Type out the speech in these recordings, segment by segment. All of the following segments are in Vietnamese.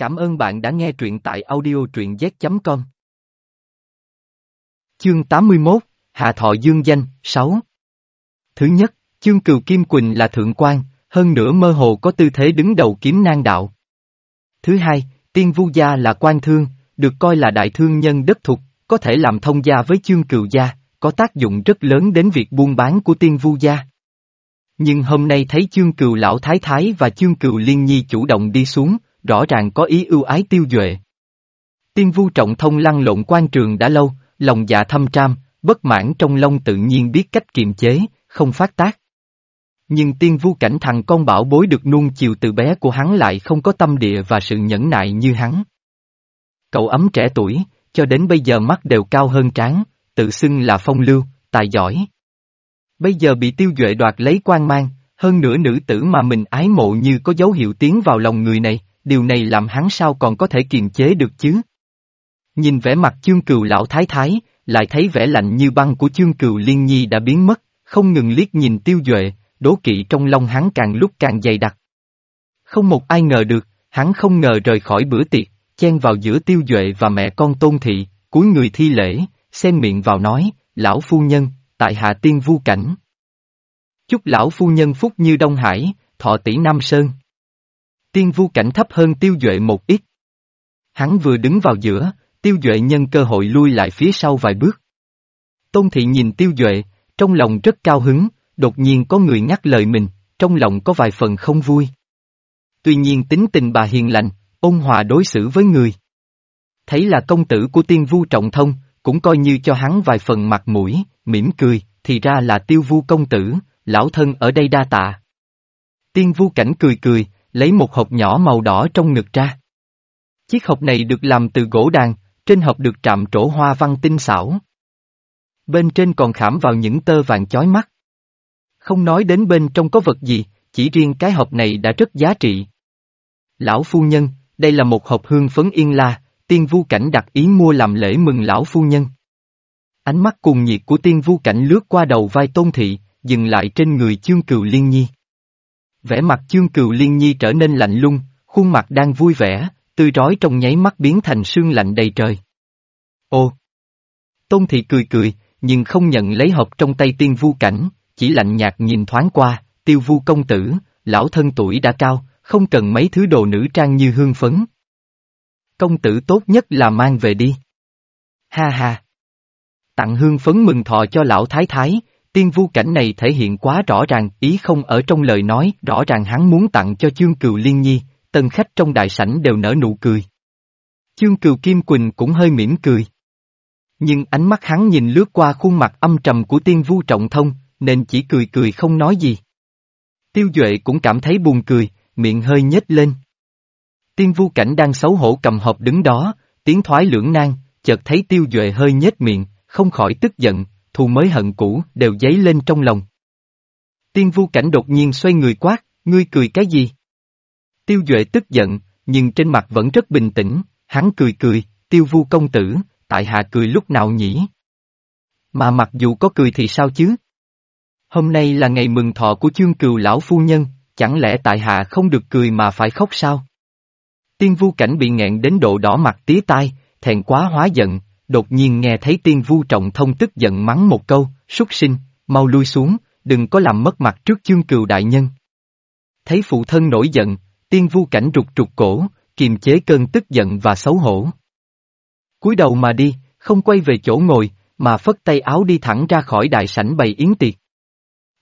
Cảm ơn bạn đã nghe truyện tại audio truyện z.com. Chương 81, Hạ Thọ Dương Danh, 6 Thứ nhất, chương cừu Kim Quỳnh là thượng quan, hơn nữa mơ hồ có tư thế đứng đầu kiếm nang đạo. Thứ hai, tiên vu gia là quan thương, được coi là đại thương nhân đất thục, có thể làm thông gia với chương cừu gia, có tác dụng rất lớn đến việc buôn bán của tiên vu gia. Nhưng hôm nay thấy chương cừu lão thái thái và chương cừu liên nhi chủ động đi xuống, rõ ràng có ý ưu ái tiêu duệ. Tiên vu trọng thông lăn lộn quan trường đã lâu, lòng dạ thâm tram, bất mãn trong lòng tự nhiên biết cách kiềm chế, không phát tác. Nhưng tiên vu cảnh thằng con bảo bối được nuông chiều từ bé của hắn lại không có tâm địa và sự nhẫn nại như hắn. Cậu ấm trẻ tuổi, cho đến bây giờ mắt đều cao hơn trán, tự xưng là phong lưu, tài giỏi. Bây giờ bị tiêu duệ đoạt lấy quan mang, hơn nữa nữ tử mà mình ái mộ như có dấu hiệu tiến vào lòng người này, điều này làm hắn sao còn có thể kiềm chế được chứ? Nhìn vẻ mặt chương cừu lão thái thái, lại thấy vẻ lạnh như băng của chương cừu liên nhi đã biến mất, không ngừng liếc nhìn tiêu duệ, đố kỵ trong lòng hắn càng lúc càng dày đặc. Không một ai ngờ được, hắn không ngờ rời khỏi bữa tiệc, chen vào giữa tiêu duệ và mẹ con tôn thị, cúi người thi lễ, xem miệng vào nói, lão phu nhân, tại hạ tiên vu cảnh. Chúc lão phu nhân phúc như Đông Hải, thọ tỷ Nam Sơn. Tiên vu cảnh thấp hơn tiêu duệ một ít. Hắn vừa đứng vào giữa, tiêu duệ nhân cơ hội lui lại phía sau vài bước. Tôn thị nhìn tiêu duệ, trong lòng rất cao hứng, đột nhiên có người nhắc lời mình, trong lòng có vài phần không vui. Tuy nhiên tính tình bà hiền lành, ôn hòa đối xử với người. Thấy là công tử của tiên vu trọng thông, cũng coi như cho hắn vài phần mặt mũi, mỉm cười, thì ra là tiêu vu công tử, lão thân ở đây đa tạ. Tiên vu cảnh cười cười, lấy một hộp nhỏ màu đỏ trong ngực ra. Chiếc hộp này được làm từ gỗ đàn, trên hộp được trạm trổ hoa văn tinh xảo. Bên trên còn khảm vào những tơ vàng chói mắt. Không nói đến bên trong có vật gì, chỉ riêng cái hộp này đã rất giá trị. Lão phu nhân, đây là một hộp hương phấn yên la, tiên vu cảnh đặt ý mua làm lễ mừng lão phu nhân. Ánh mắt cùng nhiệt của tiên vu cảnh lướt qua đầu vai tôn thị, dừng lại trên người chương cừu liên nhi. Vẻ mặt chương cừu liên nhi trở nên lạnh lung, khuôn mặt đang vui vẻ, tươi rói trong nháy mắt biến thành sương lạnh đầy trời. Ô! Tôn thị cười cười, nhưng không nhận lấy hộp trong tay tiên vu cảnh, chỉ lạnh nhạt nhìn thoáng qua, tiêu vu công tử, lão thân tuổi đã cao, không cần mấy thứ đồ nữ trang như hương phấn. Công tử tốt nhất là mang về đi. Ha ha! Tặng hương phấn mừng thọ cho lão thái thái, Tiên vu cảnh này thể hiện quá rõ ràng, ý không ở trong lời nói, rõ ràng hắn muốn tặng cho chương cừu liên nhi, tân khách trong đại sảnh đều nở nụ cười. Chương cừu Kim Quỳnh cũng hơi mỉm cười. Nhưng ánh mắt hắn nhìn lướt qua khuôn mặt âm trầm của tiên vu trọng thông, nên chỉ cười cười không nói gì. Tiêu Duệ cũng cảm thấy buồn cười, miệng hơi nhếch lên. Tiên vu cảnh đang xấu hổ cầm hộp đứng đó, tiếng thoái lưỡng nan, chợt thấy Tiêu Duệ hơi nhếch miệng, không khỏi tức giận, thù mới hận cũ đều dấy lên trong lòng. Tiên vu cảnh đột nhiên xoay người quát, ngươi cười cái gì? Tiêu Duệ tức giận, nhưng trên mặt vẫn rất bình tĩnh, hắn cười cười, tiêu vu công tử, tại hạ cười lúc nào nhỉ? Mà mặc dù có cười thì sao chứ? Hôm nay là ngày mừng thọ của chương cừu lão phu nhân, chẳng lẽ tại hạ không được cười mà phải khóc sao? Tiên vu cảnh bị nghẹn đến độ đỏ mặt tía tai, thẹn quá hóa giận, đột nhiên nghe thấy tiên vu trọng thông tức giận mắng một câu, súc sinh, mau lui xuống, đừng có làm mất mặt trước chương cừu đại nhân. Thấy phụ thân nổi giận, tiên vu cảnh rụt rụt cổ, kiềm chế cơn tức giận và xấu hổ. cúi đầu mà đi, không quay về chỗ ngồi, mà phất tay áo đi thẳng ra khỏi đại sảnh bày yến tiệc.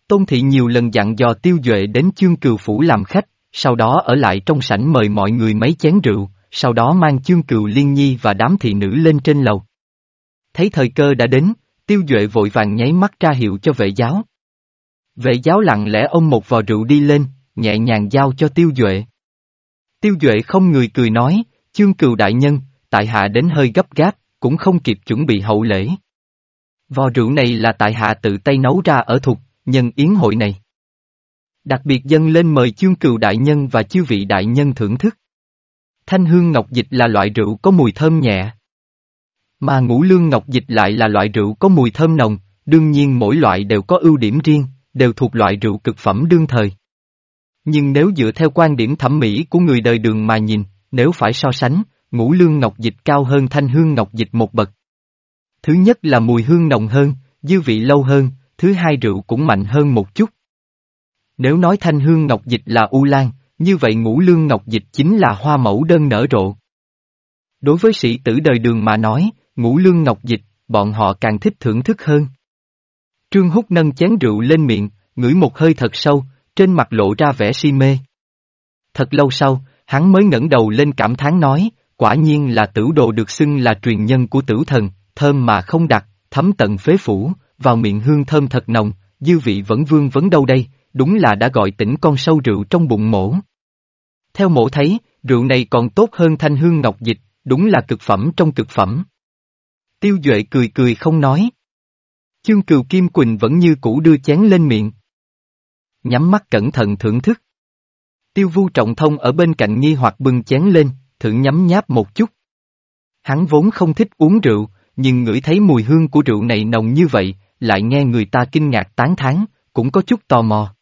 Tôn thị nhiều lần dặn dò tiêu duệ đến chương cừu phủ làm khách, sau đó ở lại trong sảnh mời mọi người mấy chén rượu, sau đó mang chương cừu liên nhi và đám thị nữ lên trên lầu. Thấy thời cơ đã đến, tiêu duệ vội vàng nháy mắt ra hiệu cho vệ giáo. Vệ giáo lặng lẽ ôm một vò rượu đi lên, nhẹ nhàng giao cho tiêu duệ. Tiêu duệ không người cười nói, chương cừu đại nhân, tại hạ đến hơi gấp gáp, cũng không kịp chuẩn bị hậu lễ. Vò rượu này là tại hạ tự tay nấu ra ở thuộc, nhân yến hội này. Đặc biệt dân lên mời chương cừu đại nhân và chư vị đại nhân thưởng thức. Thanh hương ngọc dịch là loại rượu có mùi thơm nhẹ. Mà ngũ lương ngọc dịch lại là loại rượu có mùi thơm nồng, đương nhiên mỗi loại đều có ưu điểm riêng, đều thuộc loại rượu cực phẩm đương thời. Nhưng nếu dựa theo quan điểm thẩm mỹ của người đời đường mà nhìn, nếu phải so sánh, ngũ lương ngọc dịch cao hơn thanh hương ngọc dịch một bậc. Thứ nhất là mùi hương nồng hơn, dư vị lâu hơn, thứ hai rượu cũng mạnh hơn một chút. Nếu nói thanh hương ngọc dịch là u lan, như vậy ngũ lương ngọc dịch chính là hoa mẫu đơn nở rộ. Đối với sĩ tử đời đường mà nói, ngũ lương ngọc dịch, bọn họ càng thích thưởng thức hơn. Trương Húc nâng chén rượu lên miệng, ngửi một hơi thật sâu, trên mặt lộ ra vẻ si mê. Thật lâu sau, hắn mới ngẩng đầu lên cảm thán nói, quả nhiên là tử đồ được xưng là truyền nhân của tử thần, thơm mà không đặc, thấm tận phế phủ, vào miệng hương thơm thật nồng, dư vị vẫn vương vấn đâu đây, đúng là đã gọi tỉnh con sâu rượu trong bụng mổ. Theo mổ thấy, rượu này còn tốt hơn thanh hương ngọc dịch, đúng là cực phẩm trong cực phẩm. Tiêu Duệ cười cười không nói. Chương cừu Kim Quỳnh vẫn như cũ đưa chén lên miệng. Nhắm mắt cẩn thận thưởng thức. Tiêu vu trọng thông ở bên cạnh nghi hoặc bưng chén lên, thử nhắm nháp một chút. Hắn vốn không thích uống rượu, nhưng ngửi thấy mùi hương của rượu này nồng như vậy, lại nghe người ta kinh ngạc tán thán, cũng có chút tò mò.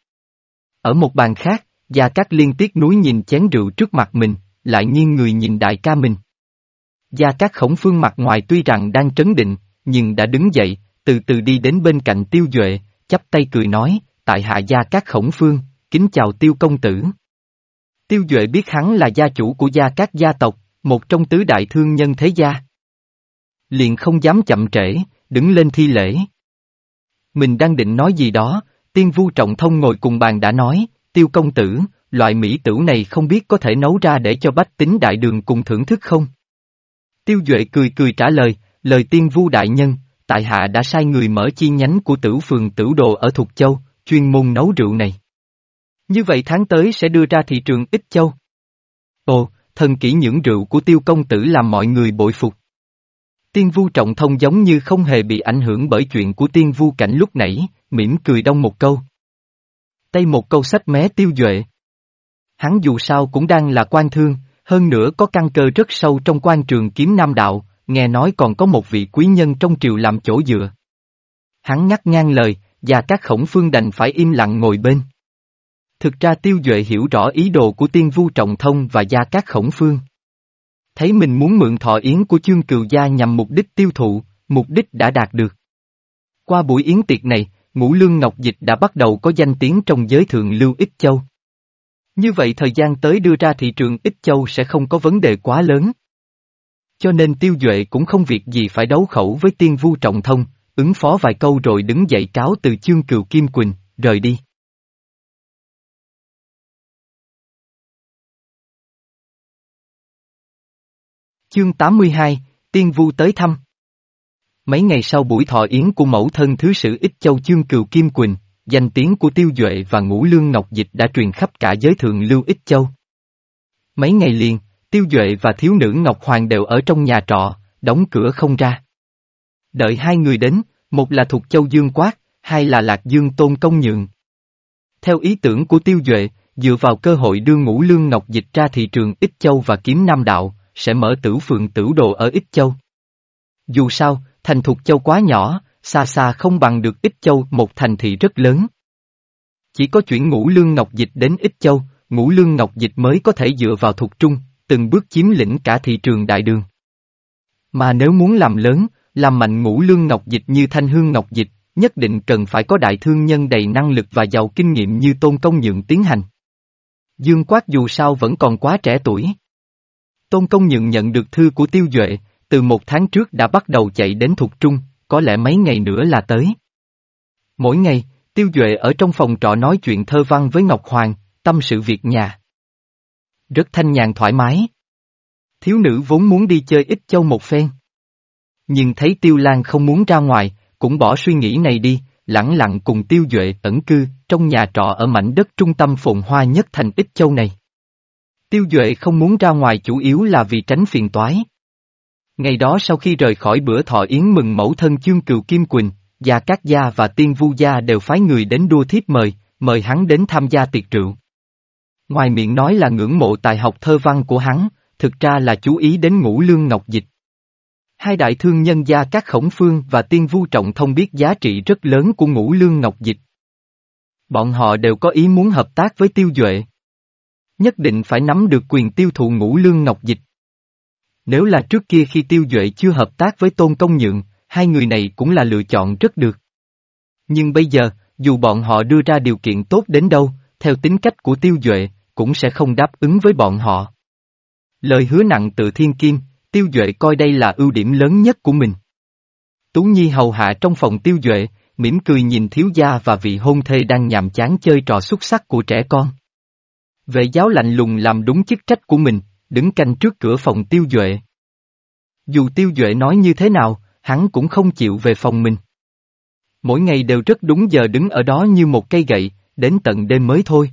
Ở một bàn khác, Gia Cát liên tiếc núi nhìn chén rượu trước mặt mình, lại nghiêng người nhìn đại ca mình. Gia Cát khổng phương mặt ngoài tuy rằng đang trấn định, nhưng đã đứng dậy, từ từ đi đến bên cạnh tiêu duệ, chắp tay cười nói, tại hạ Gia Cát khổng phương, kính chào tiêu công tử. Tiêu duệ biết hắn là gia chủ của Gia Cát gia tộc, một trong tứ đại thương nhân thế gia. Liền không dám chậm trễ, đứng lên thi lễ. Mình đang định nói gì đó, tiên vu trọng thông ngồi cùng bàn đã nói, tiêu công tử, loại mỹ tử này không biết có thể nấu ra để cho bách tính đại đường cùng thưởng thức không? Tiêu Duệ cười cười trả lời, lời tiên vu đại nhân, tại hạ đã sai người mở chi nhánh của tử phường tử đồ ở Thục Châu, chuyên môn nấu rượu này. Như vậy tháng tới sẽ đưa ra thị trường ít châu. Ồ, thần kỹ những rượu của tiêu công tử làm mọi người bội phục. Tiên vu trọng thông giống như không hề bị ảnh hưởng bởi chuyện của tiên vu cảnh lúc nãy, mỉm cười đông một câu. Tay một câu sách mé tiêu duệ. Hắn dù sao cũng đang là quan thương, hơn nữa có căn cơ rất sâu trong quan trường kiếm nam đạo, nghe nói còn có một vị quý nhân trong triều làm chỗ dựa. Hắn ngắt ngang lời, và các khổng phương đành phải im lặng ngồi bên. Thực ra tiêu duệ hiểu rõ ý đồ của tiên vu trọng thông và gia các khổng phương. Thấy mình muốn mượn thọ yến của chương cừu gia nhằm mục đích tiêu thụ, mục đích đã đạt được. Qua buổi yến tiệc này, ngũ lương ngọc dịch đã bắt đầu có danh tiếng trong giới thượng lưu ích châu. Như vậy thời gian tới đưa ra thị trường ít châu sẽ không có vấn đề quá lớn. Cho nên tiêu duệ cũng không việc gì phải đấu khẩu với tiên vu trọng thông, ứng phó vài câu rồi đứng dậy cáo từ chương cừu Kim Quỳnh, rời đi. Chương 82, Tiên Vu tới thăm. Mấy ngày sau buổi thọ yến của mẫu thân thứ sử Ích Châu Chương Cừu Kim Quỳnh, danh tiếng của Tiêu Duệ và Ngũ Lương Ngọc Dịch đã truyền khắp cả giới thượng lưu Ích Châu. Mấy ngày liền, Tiêu Duệ và thiếu nữ Ngọc Hoàng đều ở trong nhà trọ, đóng cửa không ra. Đợi hai người đến, một là thuộc Châu Dương Quát, hai là Lạc Dương Tôn Công Nhượng. Theo ý tưởng của Tiêu Duệ, dựa vào cơ hội đưa Ngũ Lương Ngọc Dịch ra thị trường Ích Châu và kiếm Nam Đạo, sẽ mở tử phượng tử đồ ở Ích Châu. Dù sao, thành thuộc châu quá nhỏ, xa xa không bằng được Ích Châu một thành thị rất lớn. Chỉ có chuyển ngũ lương ngọc dịch đến Ích Châu, ngũ lương ngọc dịch mới có thể dựa vào thuộc trung, từng bước chiếm lĩnh cả thị trường đại đường. Mà nếu muốn làm lớn, làm mạnh ngũ lương ngọc dịch như thanh hương ngọc dịch, nhất định cần phải có đại thương nhân đầy năng lực và giàu kinh nghiệm như tôn công nhượng tiến hành. Dương Quát dù sao vẫn còn quá trẻ tuổi. Tôn công nhượng nhận được thư của tiêu duệ, từ một tháng trước đã bắt đầu chạy đến Thục Trung, có lẽ mấy ngày nữa là tới. Mỗi ngày, Tiêu Duệ ở trong phòng trọ nói chuyện thơ văn với Ngọc Hoàng, tâm sự việc nhà. Rất thanh nhàn thoải mái. Thiếu nữ vốn muốn đi chơi ít châu một phen. Nhưng thấy Tiêu Lan không muốn ra ngoài, cũng bỏ suy nghĩ này đi, lẳng lặng cùng Tiêu Duệ ẩn cư, trong nhà trọ ở mảnh đất trung tâm phồn hoa nhất thành ít châu này. Tiêu Duệ không muốn ra ngoài chủ yếu là vì tránh phiền toái. Ngày đó sau khi rời khỏi bữa thọ yến mừng mẫu thân chương cựu Kim Quỳnh, Gia Cát Gia và Tiên Vu Gia đều phái người đến đua thiếp mời, mời hắn đến tham gia tiệc rượu. Ngoài miệng nói là ngưỡng mộ tài học thơ văn của hắn, thực ra là chú ý đến ngũ lương ngọc dịch. Hai đại thương nhân gia các khổng phương và tiên vu trọng thông biết giá trị rất lớn của ngũ lương ngọc dịch. Bọn họ đều có ý muốn hợp tác với tiêu duệ. Nhất định phải nắm được quyền tiêu thụ ngũ lương ngọc dịch. Nếu là trước kia khi tiêu duệ chưa hợp tác với tôn công nhượng, hai người này cũng là lựa chọn rất được. Nhưng bây giờ, dù bọn họ đưa ra điều kiện tốt đến đâu, theo tính cách của tiêu duệ, cũng sẽ không đáp ứng với bọn họ. Lời hứa nặng tự thiên kim, tiêu duệ coi đây là ưu điểm lớn nhất của mình. Tú Nhi hầu hạ trong phòng tiêu duệ, mỉm cười nhìn thiếu gia và vị hôn thê đang nhàm chán chơi trò xuất sắc của trẻ con. Vệ giáo lạnh lùng làm đúng chức trách của mình, đứng canh trước cửa phòng tiêu duệ. Dù tiêu duệ nói như thế nào, hắn cũng không chịu về phòng mình. Mỗi ngày đều rất đúng giờ đứng ở đó như một cây gậy, đến tận đêm mới thôi.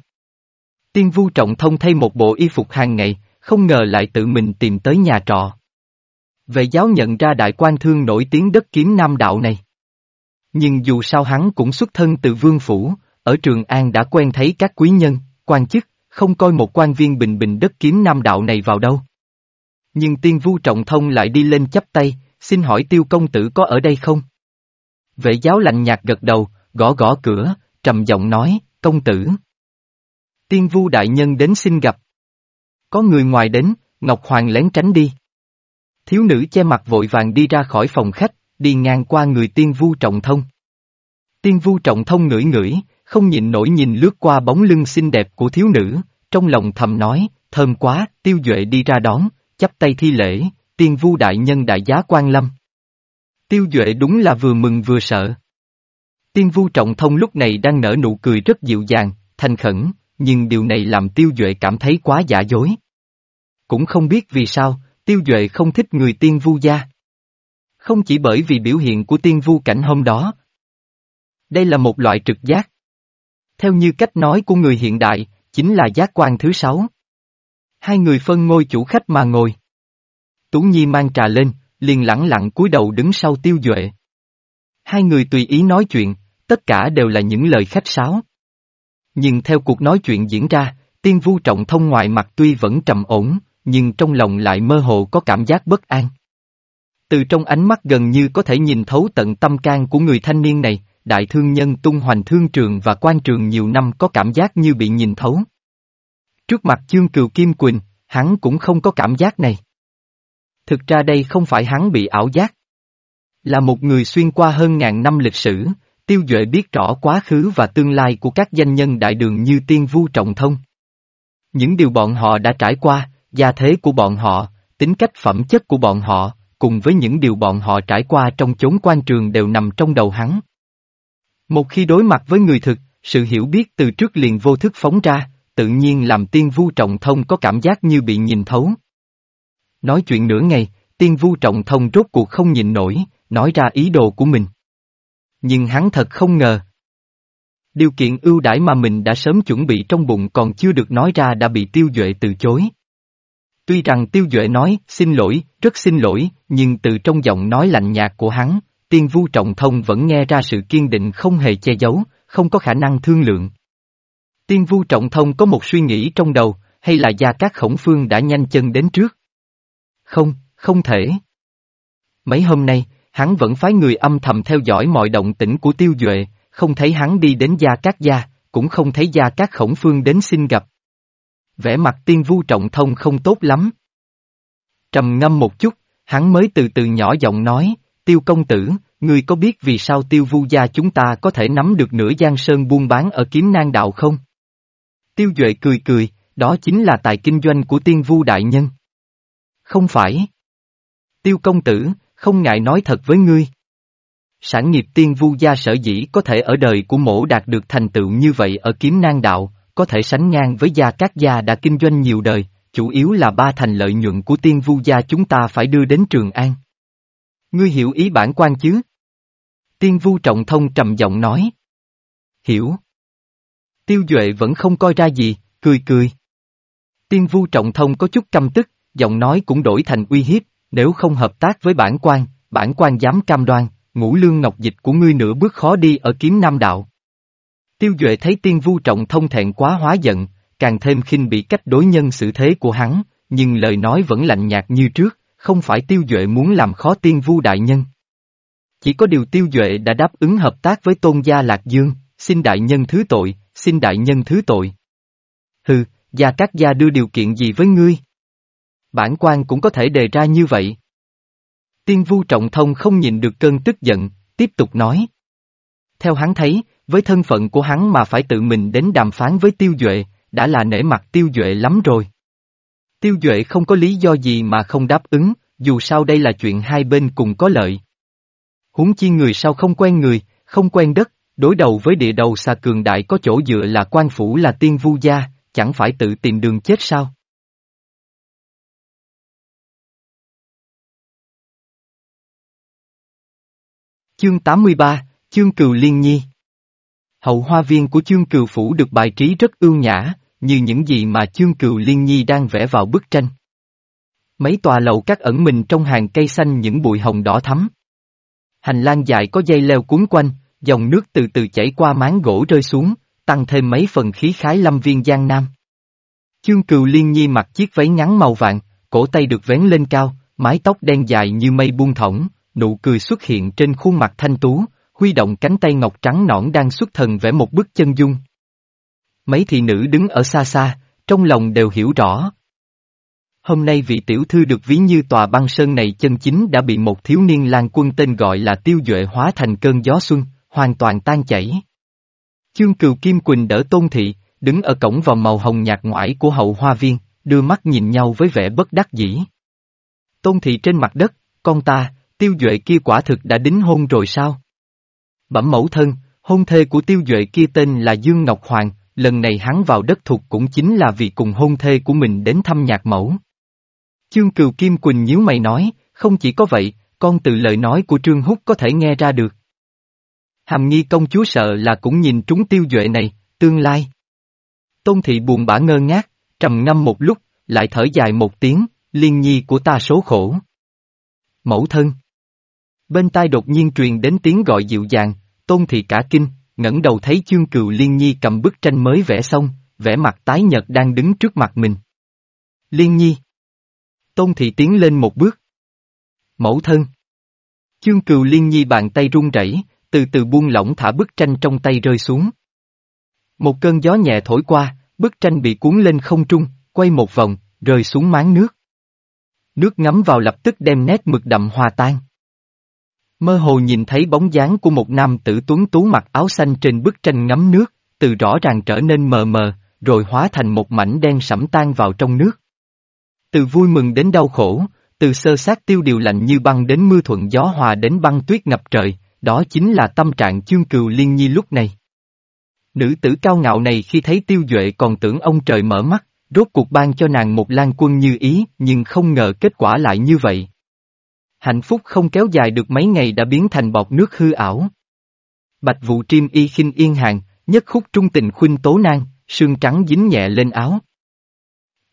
Tiên vu trọng thông thay một bộ y phục hàng ngày, không ngờ lại tự mình tìm tới nhà trọ. Vệ giáo nhận ra đại quan thương nổi tiếng đất kiếm nam đạo này. Nhưng dù sao hắn cũng xuất thân từ vương phủ, ở Trường An đã quen thấy các quý nhân, quan chức, không coi một quan viên bình bình đất kiếm nam đạo này vào đâu. Nhưng tiên vu trọng thông lại đi lên chắp tay, xin hỏi tiêu công tử có ở đây không? Vệ giáo lạnh nhạt gật đầu, gõ gõ cửa, trầm giọng nói, công tử. Tiên vu đại nhân đến xin gặp. Có người ngoài đến, Ngọc Hoàng lén tránh đi. Thiếu nữ che mặt vội vàng đi ra khỏi phòng khách, đi ngang qua người tiên vu trọng thông. Tiên vu trọng thông ngửi ngửi, không nhịn nổi nhìn lướt qua bóng lưng xinh đẹp của thiếu nữ, trong lòng thầm nói, thơm quá, tiêu duệ đi ra đón, chắp tay thi lễ, tiên vu đại nhân đại giá quan lâm. Tiêu duệ đúng là vừa mừng vừa sợ. Tiên vu trọng thông lúc này đang nở nụ cười rất dịu dàng, thành khẩn, nhưng điều này làm tiêu duệ cảm thấy quá giả dối. Cũng không biết vì sao, tiêu duệ không thích người tiên vu gia. Không chỉ bởi vì biểu hiện của tiên vu cảnh hôm đó. Đây là một loại trực giác. Theo như cách nói của người hiện đại, chính là giác quan thứ sáu. Hai người phân ngôi chủ khách mà ngồi. Tú Nhi mang trà lên, liền lẳng lặng cúi đầu đứng sau tiêu duệ. Hai người tùy ý nói chuyện, tất cả đều là những lời khách sáo. Nhưng theo cuộc nói chuyện diễn ra, tiên vu trọng thông ngoại mặt tuy vẫn trầm ổn, nhưng trong lòng lại mơ hồ có cảm giác bất an. Từ trong ánh mắt gần như có thể nhìn thấu tận tâm can của người thanh niên này, đại thương nhân tung hoành thương trường và quan trường nhiều năm có cảm giác như bị nhìn thấu. Trước mặt chương cừu Kim Quỳnh, hắn cũng không có cảm giác này. Thực ra đây không phải hắn bị ảo giác. Là một người xuyên qua hơn ngàn năm lịch sử, tiêu duệ biết rõ quá khứ và tương lai của các danh nhân đại đường như tiên vu trọng thông. Những điều bọn họ đã trải qua, gia thế của bọn họ, tính cách phẩm chất của bọn họ, cùng với những điều bọn họ trải qua trong chốn quan trường đều nằm trong đầu hắn. Một khi đối mặt với người thực, sự hiểu biết từ trước liền vô thức phóng ra, tự nhiên làm tiên vu trọng thông có cảm giác như bị nhìn thấu. Nói chuyện nửa ngày, tiên vu trọng thông rốt cuộc không nhịn nổi, nói ra ý đồ của mình. Nhưng hắn thật không ngờ. Điều kiện ưu đãi mà mình đã sớm chuẩn bị trong bụng còn chưa được nói ra đã bị tiêu duệ từ chối. Tuy rằng tiêu duệ nói, xin lỗi, rất xin lỗi, nhưng từ trong giọng nói lạnh nhạt của hắn, tiên vu trọng thông vẫn nghe ra sự kiên định không hề che giấu, không có khả năng thương lượng. Tiên vu trọng thông có một suy nghĩ trong đầu, hay là gia các khổng phương đã nhanh chân đến trước? Không, không thể. Mấy hôm nay, hắn vẫn phái người âm thầm theo dõi mọi động tĩnh của tiêu duệ, không thấy hắn đi đến gia các gia, cũng không thấy gia các khổng phương đến xin gặp. Vẻ mặt tiên vu trọng thông không tốt lắm. Trầm ngâm một chút, hắn mới từ từ nhỏ giọng nói, tiêu công tử, ngươi có biết vì sao tiêu vu gia chúng ta có thể nắm được nửa giang sơn buôn bán ở kiếm nang đạo không? Tiêu Duệ cười cười, đó chính là tài kinh doanh của tiên vu đại nhân. Không phải. Tiêu công tử, không ngại nói thật với ngươi. Sản nghiệp tiên vu gia sở dĩ có thể ở đời của mổ đạt được thành tựu như vậy ở kiếm nang đạo, có thể sánh ngang với gia các gia đã kinh doanh nhiều đời, chủ yếu là ba thành lợi nhuận của tiên vu gia chúng ta phải đưa đến Trường An. Ngươi hiểu ý bản quan chứ? Tiên vu trọng thông trầm giọng nói. Hiểu. Tiêu Duệ vẫn không coi ra gì, cười cười. Tiên vu trọng thông có chút căm tức, giọng nói cũng đổi thành uy hiếp, nếu không hợp tác với bản quan, bản quan dám cam đoan, ngũ lương ngọc dịch của ngươi nửa bước khó đi ở kiếm nam đạo. Tiêu Duệ thấy tiên vu trọng thông thẹn quá hóa giận, càng thêm khinh bị cách đối nhân xử thế của hắn, nhưng lời nói vẫn lạnh nhạt như trước, không phải Tiêu Duệ muốn làm khó tiên vu đại nhân. Chỉ có điều Tiêu Duệ đã đáp ứng hợp tác với tôn gia Lạc Dương, xin đại nhân thứ tội, xin đại nhân thứ tội. Hừ, Gia các Gia đưa điều kiện gì với ngươi? Bản quan cũng có thể đề ra như vậy. Tiên vu trọng thông không nhìn được cơn tức giận, tiếp tục nói. Theo hắn thấy, với thân phận của hắn mà phải tự mình đến đàm phán với tiêu duệ, đã là nể mặt tiêu duệ lắm rồi. Tiêu duệ không có lý do gì mà không đáp ứng, dù sao đây là chuyện hai bên cùng có lợi. Huống chi người sao không quen người, không quen đất, đối đầu với địa đầu xà cường đại có chỗ dựa là quan phủ là tiên vu gia, chẳng phải tự tìm đường chết sao? Chương 83, Chương Cừu Liên Nhi Hậu hoa viên của chương cừu phủ được bài trí rất ưu nhã, như những gì mà chương cừu Liên Nhi đang vẽ vào bức tranh. Mấy tòa lầu cắt ẩn mình trong hàng cây xanh những bụi hồng đỏ thắm. Hành lang dài có dây leo cuốn quanh, dòng nước từ từ chảy qua máng gỗ rơi xuống, tăng thêm mấy phần khí khái lâm viên giang nam. Chương cừu liên nhi mặc chiếc váy ngắn màu vàng, cổ tay được vén lên cao, mái tóc đen dài như mây buông thõng, nụ cười xuất hiện trên khuôn mặt thanh tú, huy động cánh tay ngọc trắng nõn đang xuất thần vẽ một bức chân dung. Mấy thị nữ đứng ở xa xa, trong lòng đều hiểu rõ. Hôm nay vị tiểu thư được ví như tòa băng sơn này chân chính đã bị một thiếu niên lang quân tên gọi là tiêu duệ hóa thành cơn gió xuân, hoàn toàn tan chảy. Chương cừu Kim Quỳnh đỡ tôn thị, đứng ở cổng vòng màu hồng nhạt ngoải của hậu hoa viên, đưa mắt nhìn nhau với vẻ bất đắc dĩ. Tôn thị trên mặt đất, con ta, tiêu duệ kia quả thực đã đính hôn rồi sao? Bẩm mẫu thân, hôn thê của tiêu duệ kia tên là Dương Ngọc Hoàng, lần này hắn vào đất thuộc cũng chính là vì cùng hôn thê của mình đến thăm nhạc mẫu. Chương cừu Kim Quỳnh nhíu mày nói, không chỉ có vậy, con từ lời nói của Trương Húc có thể nghe ra được. Hàm nghi công chúa sợ là cũng nhìn trúng tiêu duệ này, tương lai. Tôn thị buồn bã ngơ ngác, trầm ngâm một lúc, lại thở dài một tiếng, liên nhi của ta số khổ. Mẫu thân. Bên tai đột nhiên truyền đến tiếng gọi dịu dàng, tôn thị cả kinh, ngẩng đầu thấy chương cừu liên nhi cầm bức tranh mới vẽ xong, vẽ mặt tái nhợt đang đứng trước mặt mình. Liên nhi. Tôn thị tiến lên một bước. Mẫu thân. Chương cừu liên nhi bàn tay run rẩy, từ từ buông lỏng thả bức tranh trong tay rơi xuống. Một cơn gió nhẹ thổi qua, bức tranh bị cuốn lên không trung, quay một vòng, rơi xuống máng nước. Nước ngấm vào lập tức đem nét mực đậm hòa tan. Mơ hồ nhìn thấy bóng dáng của một nam tử tuấn tú mặc áo xanh trên bức tranh ngấm nước, từ rõ ràng trở nên mờ mờ, rồi hóa thành một mảnh đen sẫm tan vào trong nước. Từ vui mừng đến đau khổ, từ sơ sát tiêu điều lạnh như băng đến mưa thuận gió hòa đến băng tuyết ngập trời, đó chính là tâm trạng chương cừu liên nhi lúc này. Nữ tử cao ngạo này khi thấy tiêu duệ còn tưởng ông trời mở mắt, rốt cuộc ban cho nàng một lan quân như ý, nhưng không ngờ kết quả lại như vậy. Hạnh phúc không kéo dài được mấy ngày đã biến thành bọt nước hư ảo. Bạch vụ triêm y khinh yên hàng, nhất khúc trung tình khuynh tố nan, sương trắng dính nhẹ lên áo.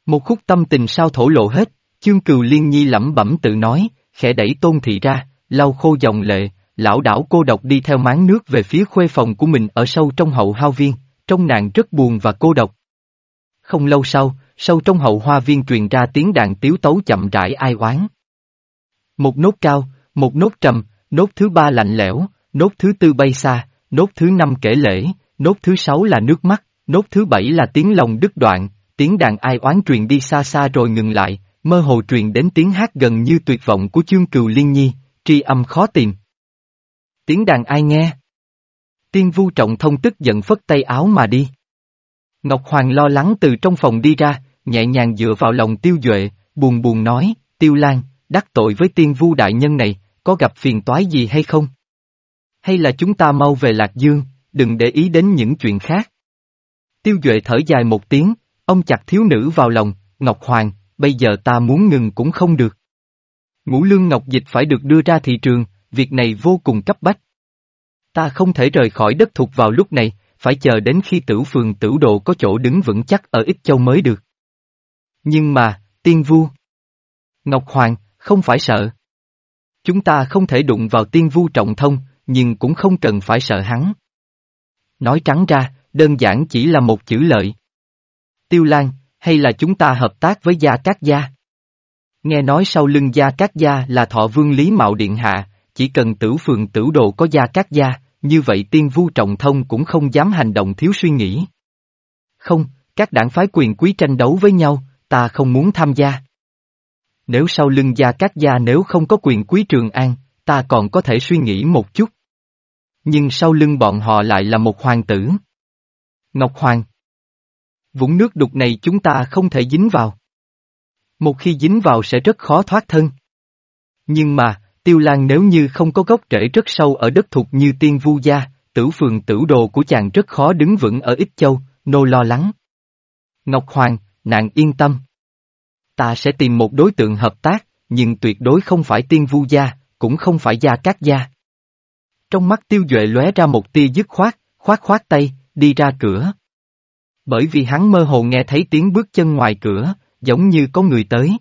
Một khúc tâm tình sao thổ lộ hết, chương cừu liên nhi lẩm bẩm tự nói, khẽ đẩy tôn thị ra, lau khô dòng lệ, lão đảo cô độc đi theo máng nước về phía khuê phòng của mình ở sâu trong hậu hao viên, trong nàng rất buồn và cô độc. Không lâu sau, sâu trong hậu hoa viên truyền ra tiếng đàn tiếu tấu chậm rãi ai oán. Một nốt cao, một nốt trầm, nốt thứ ba lạnh lẽo, nốt thứ tư bay xa, nốt thứ năm kể lễ, nốt thứ sáu là nước mắt, nốt thứ bảy là tiếng lòng đứt đoạn, tiếng đàn ai oán truyền đi xa xa rồi ngừng lại, mơ hồ truyền đến tiếng hát gần như tuyệt vọng của chương cừu liên nhi, tri âm khó tìm. Tiếng đàn ai nghe? Tiên vu trọng thông tức giận phất tay áo mà đi. Ngọc Hoàng lo lắng từ trong phòng đi ra, nhẹ nhàng dựa vào lòng tiêu duệ, buồn buồn nói, tiêu lan, đắc tội với tiên vu đại nhân này, có gặp phiền toái gì hay không? Hay là chúng ta mau về Lạc Dương, đừng để ý đến những chuyện khác. Tiêu Duệ thở dài một tiếng, ông chặt thiếu nữ vào lòng, Ngọc Hoàng, bây giờ ta muốn ngừng cũng không được. Ngũ lương ngọc dịch phải được đưa ra thị trường, việc này vô cùng cấp bách. Ta không thể rời khỏi đất thuộc vào lúc này, phải chờ đến khi tử phường tử độ có chỗ đứng vững chắc ở Ích Châu mới được. Nhưng mà, tiên vu. Ngọc Hoàng, không phải sợ. Chúng ta không thể đụng vào tiên vu trọng thông, nhưng cũng không cần phải sợ hắn. Nói trắng ra, đơn giản chỉ là một chữ lợi. Tiêu Lan, hay là chúng ta hợp tác với Gia Cát Gia? Nghe nói sau lưng Gia Cát Gia là thọ vương Lý Mạo Điện Hạ, chỉ cần tử phường tử đồ có Gia Cát Gia, như vậy tiên vu trọng thông cũng không dám hành động thiếu suy nghĩ. Không, các đảng phái quyền quý tranh đấu với nhau, ta không muốn tham gia. Nếu sau lưng gia các gia nếu không có quyền quý Trường An, ta còn có thể suy nghĩ một chút. Nhưng sau lưng bọn họ lại là một hoàng tử. Ngọc Hoàng. Vũng nước đục này chúng ta không thể dính vào. Một khi dính vào sẽ rất khó thoát thân. Nhưng mà, Tiêu Lan nếu như không có gốc rễ rất sâu ở đất thuộc như tiên vu gia, tử phường tử đồ của chàng rất khó đứng vững ở Ích Châu, nô lo lắng. Ngọc Hoàng, nàng yên tâm. Ta sẽ tìm một đối tượng hợp tác, nhưng tuyệt đối không phải tiên vu gia, cũng không phải gia các gia. Trong mắt tiêu duệ lóe ra một tia dứt khoát, khoát khoát tay, đi ra cửa. Bởi vì hắn mơ hồ nghe thấy tiếng bước chân ngoài cửa, giống như có người tới.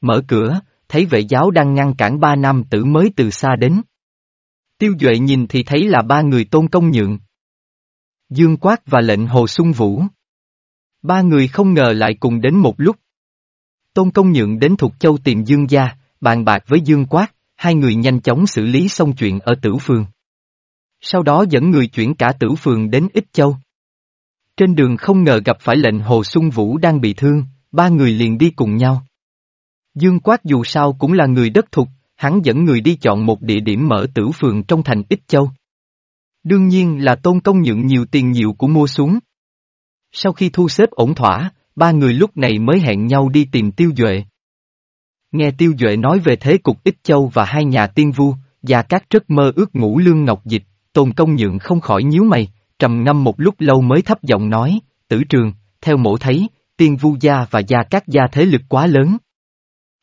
Mở cửa, thấy vệ giáo đang ngăn cản ba nam tử mới từ xa đến. Tiêu Duệ nhìn thì thấy là ba người tôn công nhượng. Dương Quát và lệnh Hồ Xuân Vũ. Ba người không ngờ lại cùng đến một lúc. Tôn công nhượng đến Thục Châu tìm Dương gia, bàn bạc với Dương Quát, hai người nhanh chóng xử lý xong chuyện ở Tử Phường. Sau đó dẫn người chuyển cả Tử Phường đến Ích Châu. Trên đường không ngờ gặp phải lệnh Hồ Xuân Vũ đang bị thương, ba người liền đi cùng nhau. Dương Quát dù sao cũng là người đất thục, hắn dẫn người đi chọn một địa điểm mở tử phường trong thành Ích Châu. Đương nhiên là tôn công nhượng nhiều tiền nhiều của mua xuống. Sau khi thu xếp ổn thỏa, ba người lúc này mới hẹn nhau đi tìm Tiêu Duệ. Nghe Tiêu Duệ nói về thế cục Ích Châu và hai nhà tiên vu, Gia Cát rất mơ ước ngủ lương ngọc dịch, tôn công nhượng không khỏi nhíu mày, trầm ngâm một lúc lâu mới thấp giọng nói, tử trường, theo mổ thấy, tiên vu gia và gia các gia thế lực quá lớn.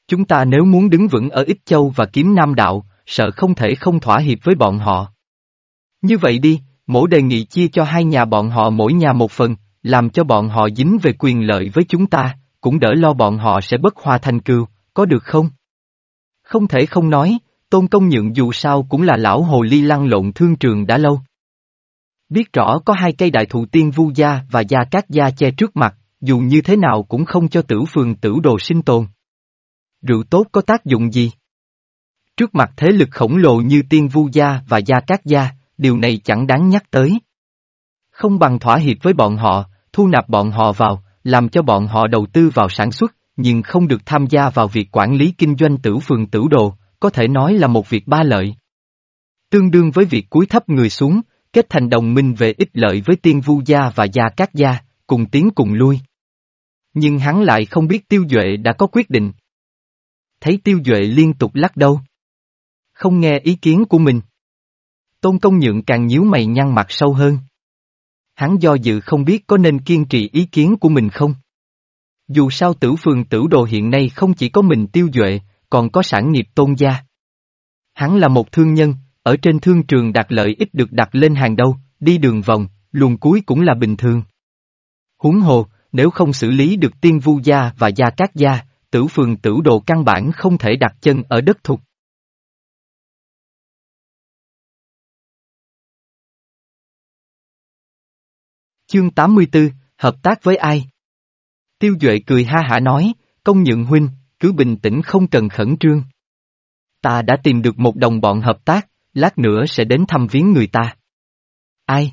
Chúng ta nếu muốn đứng vững ở Ích Châu và kiếm Nam Đạo, sợ không thể không thỏa hiệp với bọn họ. Như vậy đi, mổ đề nghị chia cho hai nhà bọn họ mỗi nhà một phần, làm cho bọn họ dính về quyền lợi với chúng ta, cũng đỡ lo bọn họ sẽ bất hòa thành cừu, có được không? Không thể không nói, Tôn Công Nhượng dù sao cũng là lão hồ ly lăn lộn thương trường đã lâu. Biết rõ có hai cây đại thụ tiên vu gia và gia cát gia che trước mặt, dù như thế nào cũng không cho tử phường tử đồ sinh tồn. Rượu tốt có tác dụng gì? Trước mặt thế lực khổng lồ như tiên vu gia và gia cát gia, điều này chẳng đáng nhắc tới. Không bằng thỏa hiệp với bọn họ, thu nạp bọn họ vào, làm cho bọn họ đầu tư vào sản xuất, nhưng không được tham gia vào việc quản lý kinh doanh tử phường tử đồ, có thể nói là một việc ba lợi. Tương đương với việc cúi thấp người xuống, kết thành đồng minh về ích lợi với tiên vu gia và gia các gia, cùng tiến cùng lui. Nhưng hắn lại không biết tiêu duệ đã có quyết định. Thấy tiêu duệ liên tục lắc đầu. Không nghe ý kiến của mình. Tôn công nhượng càng nhíu mày nhăn mặt sâu hơn. Hắn do dự không biết có nên kiên trì ý kiến của mình không. Dù sao tử phường tử đồ hiện nay không chỉ có mình tiêu duệ, còn có sản nghiệp tôn gia. Hắn là một thương nhân, ở trên thương trường đạt lợi ích được đặt lên hàng đầu, đi đường vòng, luồng cuối cũng là bình thường. Huống hồ, nếu không xử lý được tiên vu gia và gia cát gia, tử phường tử đồ căn bản không thể đặt chân ở đất thục. Chương 84, Hợp tác với ai? Tiêu Duệ cười ha hả nói, công nhận huynh, cứ bình tĩnh không cần khẩn trương. Ta đã tìm được một đồng bọn hợp tác, lát nữa sẽ đến thăm viếng người ta. Ai?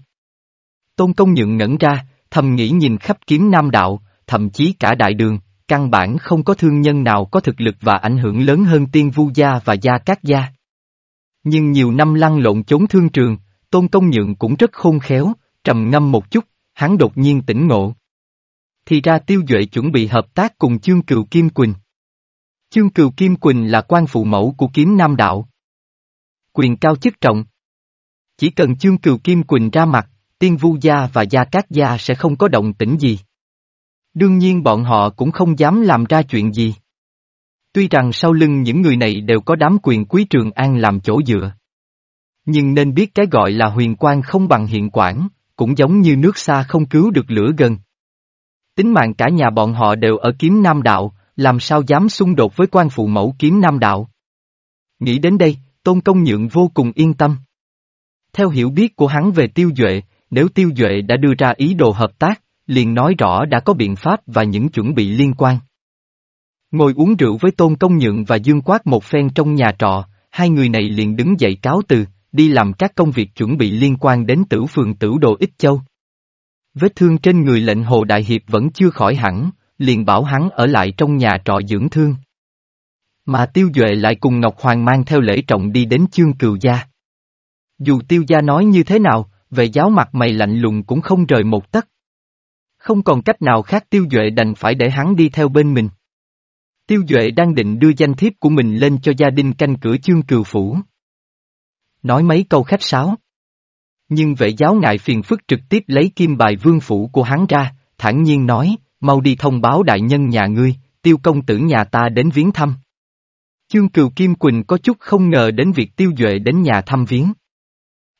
Tôn công nhượng ngẩn ra, thầm nghĩ nhìn khắp kiếm nam đạo, thậm chí cả đại đường, căn bản không có thương nhân nào có thực lực và ảnh hưởng lớn hơn tiên vu gia và gia cát gia. Nhưng nhiều năm lăn lộn trốn thương trường, tôn công nhượng cũng rất khôn khéo, trầm ngâm một chút, hắn đột nhiên tỉnh ngộ. Thì ra tiêu duệ chuẩn bị hợp tác cùng chương cừu Kim Quỳnh. Chương cừu Kim Quỳnh là quan phụ mẫu của kiếm nam đạo. Quyền cao chức trọng. Chỉ cần chương cừu Kim Quỳnh ra mặt, tiên vu gia và gia cát gia sẽ không có động tĩnh gì. Đương nhiên bọn họ cũng không dám làm ra chuyện gì. Tuy rằng sau lưng những người này đều có đám quyền quý trường an làm chỗ dựa. Nhưng nên biết cái gọi là huyền quan không bằng hiện quản, cũng giống như nước xa không cứu được lửa gần. Tính mạng cả nhà bọn họ đều ở kiếm nam đạo, làm sao dám xung đột với quan phụ mẫu kiếm nam đạo. Nghĩ đến đây, Tôn Công Nhượng vô cùng yên tâm. Theo hiểu biết của hắn về tiêu duệ, nếu tiêu duệ đã đưa ra ý đồ hợp tác, liền nói rõ đã có biện pháp và những chuẩn bị liên quan. Ngồi uống rượu với Tôn Công Nhượng và Dương Quát một phen trong nhà trọ, hai người này liền đứng dậy cáo từ, đi làm các công việc chuẩn bị liên quan đến tử phường tử đồ Ích Châu. Vết thương trên người lệnh hồ đại hiệp vẫn chưa khỏi hẳn, liền bảo hắn ở lại trong nhà trọ dưỡng thương. Mà tiêu duệ lại cùng Ngọc Hoàng mang theo lễ trọng đi đến chương cừu gia. Dù tiêu gia nói như thế nào, về giáo mặt mày lạnh lùng cũng không rời một tấc. Không còn cách nào khác tiêu duệ đành phải để hắn đi theo bên mình. Tiêu duệ đang định đưa danh thiếp của mình lên cho gia đình canh cửa chương cừu phủ. Nói mấy câu khách sáo. Nhưng vệ giáo ngại phiền phức trực tiếp lấy kim bài vương phủ của hắn ra, thản nhiên nói, mau đi thông báo đại nhân nhà ngươi, tiêu công tử nhà ta đến viếng thăm. Chương cừu Kim Quỳnh có chút không ngờ đến việc tiêu duệ đến nhà thăm viếng.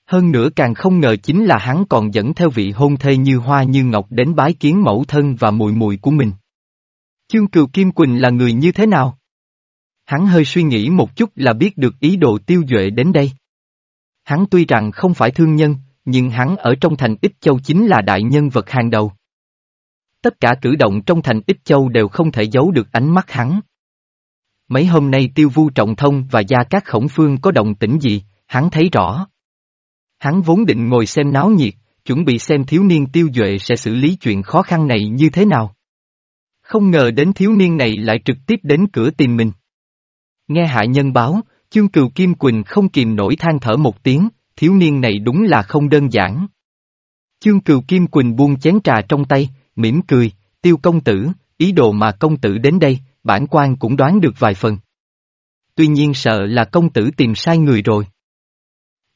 Hơn nữa càng không ngờ chính là hắn còn dẫn theo vị hôn thê như hoa như ngọc đến bái kiến mẫu thân và mùi mùi của mình. Chương cừu Kim Quỳnh là người như thế nào? Hắn hơi suy nghĩ một chút là biết được ý đồ tiêu duệ đến đây. Hắn tuy rằng không phải thương nhân, nhưng hắn ở trong thành Ích Châu chính là đại nhân vật hàng đầu. Tất cả cử động trong thành Ích Châu đều không thể giấu được ánh mắt hắn. Mấy hôm nay tiêu vu trọng thông và gia các khổng phương có động tĩnh gì, hắn thấy rõ. Hắn vốn định ngồi xem náo nhiệt, chuẩn bị xem thiếu niên tiêu duệ sẽ xử lý chuyện khó khăn này như thế nào. Không ngờ đến thiếu niên này lại trực tiếp đến cửa tìm mình. Nghe hạ nhân báo, chương cừu Kim Quỳnh không kìm nổi than thở một tiếng, thiếu niên này đúng là không đơn giản. Chương cừu Kim Quỳnh buông chén trà trong tay, mỉm cười, tiêu công tử, ý đồ mà công tử đến đây, bản quan cũng đoán được vài phần. Tuy nhiên sợ là công tử tìm sai người rồi.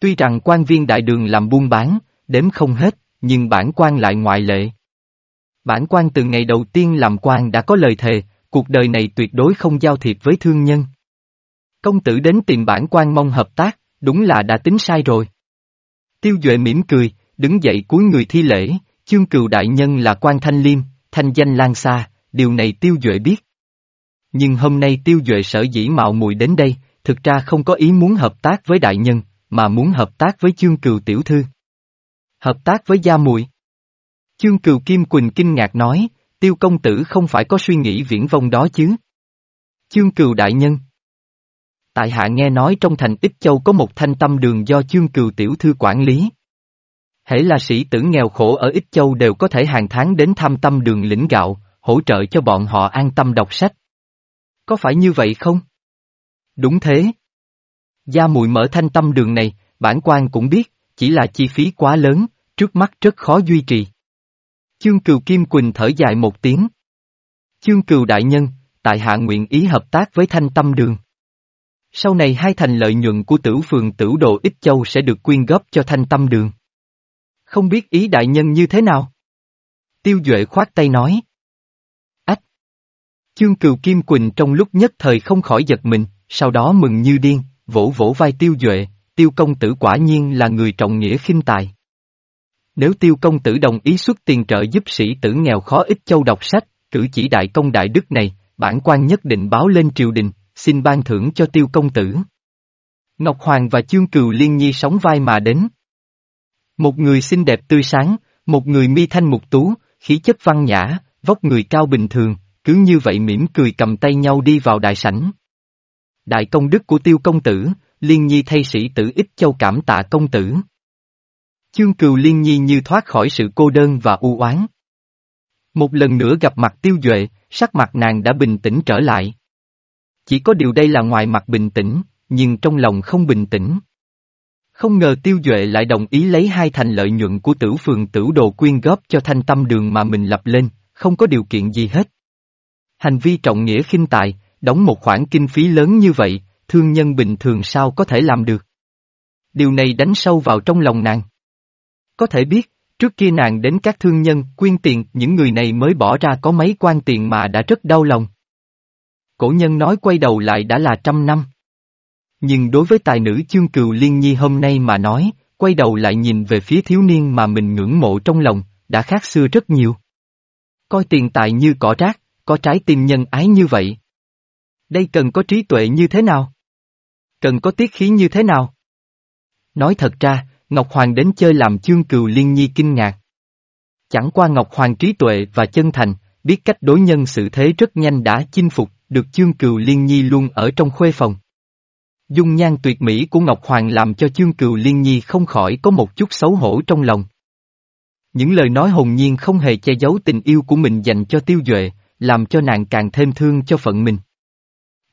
Tuy rằng quan viên đại đường làm buôn bán, đếm không hết, nhưng bản quan lại ngoại lệ. Bản quan từ ngày đầu tiên làm quan đã có lời thề, cuộc đời này tuyệt đối không giao thiệp với thương nhân. Công tử đến tìm bản quan mong hợp tác, đúng là đã tính sai rồi. Tiêu Duệ mỉm cười, đứng dậy cúi người thi lễ, chương cừu đại nhân là quan thanh liêm, thanh danh lan xa, điều này Tiêu Duệ biết. Nhưng hôm nay Tiêu Duệ sở dĩ mạo muội đến đây, thực ra không có ý muốn hợp tác với đại nhân, mà muốn hợp tác với chương cừu tiểu thư. Hợp tác với gia muội. Chương cừu Kim Quỳnh kinh ngạc nói, tiêu công tử không phải có suy nghĩ viễn vông đó chứ. Chương cừu đại nhân. Tại hạ nghe nói trong thành Ích Châu có một thanh tâm đường do chương cừu tiểu thư quản lý. Hễ là sĩ tử nghèo khổ ở Ích Châu đều có thể hàng tháng đến thăm tâm đường lĩnh gạo, hỗ trợ cho bọn họ an tâm đọc sách. Có phải như vậy không? Đúng thế. Gia mùi mở thanh tâm đường này, bản quan cũng biết, chỉ là chi phí quá lớn, trước mắt rất khó duy trì. Chương cừu Kim Quỳnh thở dài một tiếng. Chương cừu đại nhân, tại hạ nguyện ý hợp tác với thanh tâm đường. Sau này hai thành lợi nhuận của tử phường tử đồ Ích Châu sẽ được quyên góp cho thanh tâm đường. Không biết ý đại nhân như thế nào? Tiêu Duệ khoát tay nói. Ách! Chương cừu Kim Quỳnh trong lúc nhất thời không khỏi giật mình, sau đó mừng như điên, vỗ vỗ vai Tiêu Duệ, Tiêu công tử quả nhiên là người trọng nghĩa khinh tài. Nếu Tiêu công tử đồng ý xuất tiền trợ giúp sĩ tử nghèo khó Ích Châu đọc sách, cử chỉ đại công đại đức này, bản quan nhất định báo lên triều đình, xin ban thưởng cho tiêu công tử. Ngọc Hoàng và Chương Cừu Liên Nhi sóng vai mà đến. Một người xinh đẹp tươi sáng, một người mi thanh mục tú, khí chất văn nhã, vóc người cao bình thường, cứ như vậy mỉm cười cầm tay nhau đi vào đại sảnh. Đại công đức của tiêu công tử, Liên Nhi thay sĩ tử ít châu cảm tạ công tử. Chương Cừu Liên Nhi như thoát khỏi sự cô đơn và u oán. Một lần nữa gặp mặt tiêu duệ, sắc mặt nàng đã bình tĩnh trở lại. Chỉ có điều đây là ngoài mặt bình tĩnh, nhưng trong lòng không bình tĩnh. Không ngờ tiêu duệ lại đồng ý lấy hai thành lợi nhuận của tử phường tử đồ quyên góp cho thanh tâm đường mà mình lập lên, không có điều kiện gì hết. Hành vi trọng nghĩa khinh tài, đóng một khoản kinh phí lớn như vậy, thương nhân bình thường sao có thể làm được. Điều này đánh sâu vào trong lòng nàng. Có thể biết, trước kia nàng đến các thương nhân quyên tiền những người này mới bỏ ra có mấy quan tiền mà đã rất đau lòng cổ nhân nói quay đầu lại đã là trăm năm. Nhưng đối với tài nữ chương cừu liên nhi hôm nay mà nói, quay đầu lại nhìn về phía thiếu niên mà mình ngưỡng mộ trong lòng, đã khác xưa rất nhiều. Coi tiền tài như cỏ rác, có trái tim nhân ái như vậy. Đây cần có trí tuệ như thế nào? Cần có tiết khí như thế nào? Nói thật ra, Ngọc Hoàng đến chơi làm chương cừu liên nhi kinh ngạc. Chẳng qua Ngọc Hoàng trí tuệ và chân thành, biết cách đối nhân xử thế rất nhanh đã chinh phục được chương cừu liên nhi luôn ở trong khuê phòng. Dung nhan tuyệt mỹ của Ngọc Hoàng làm cho chương cừu liên nhi không khỏi có một chút xấu hổ trong lòng. Những lời nói hồn nhiên không hề che giấu tình yêu của mình dành cho tiêu duệ, làm cho nàng càng thêm thương cho phận mình.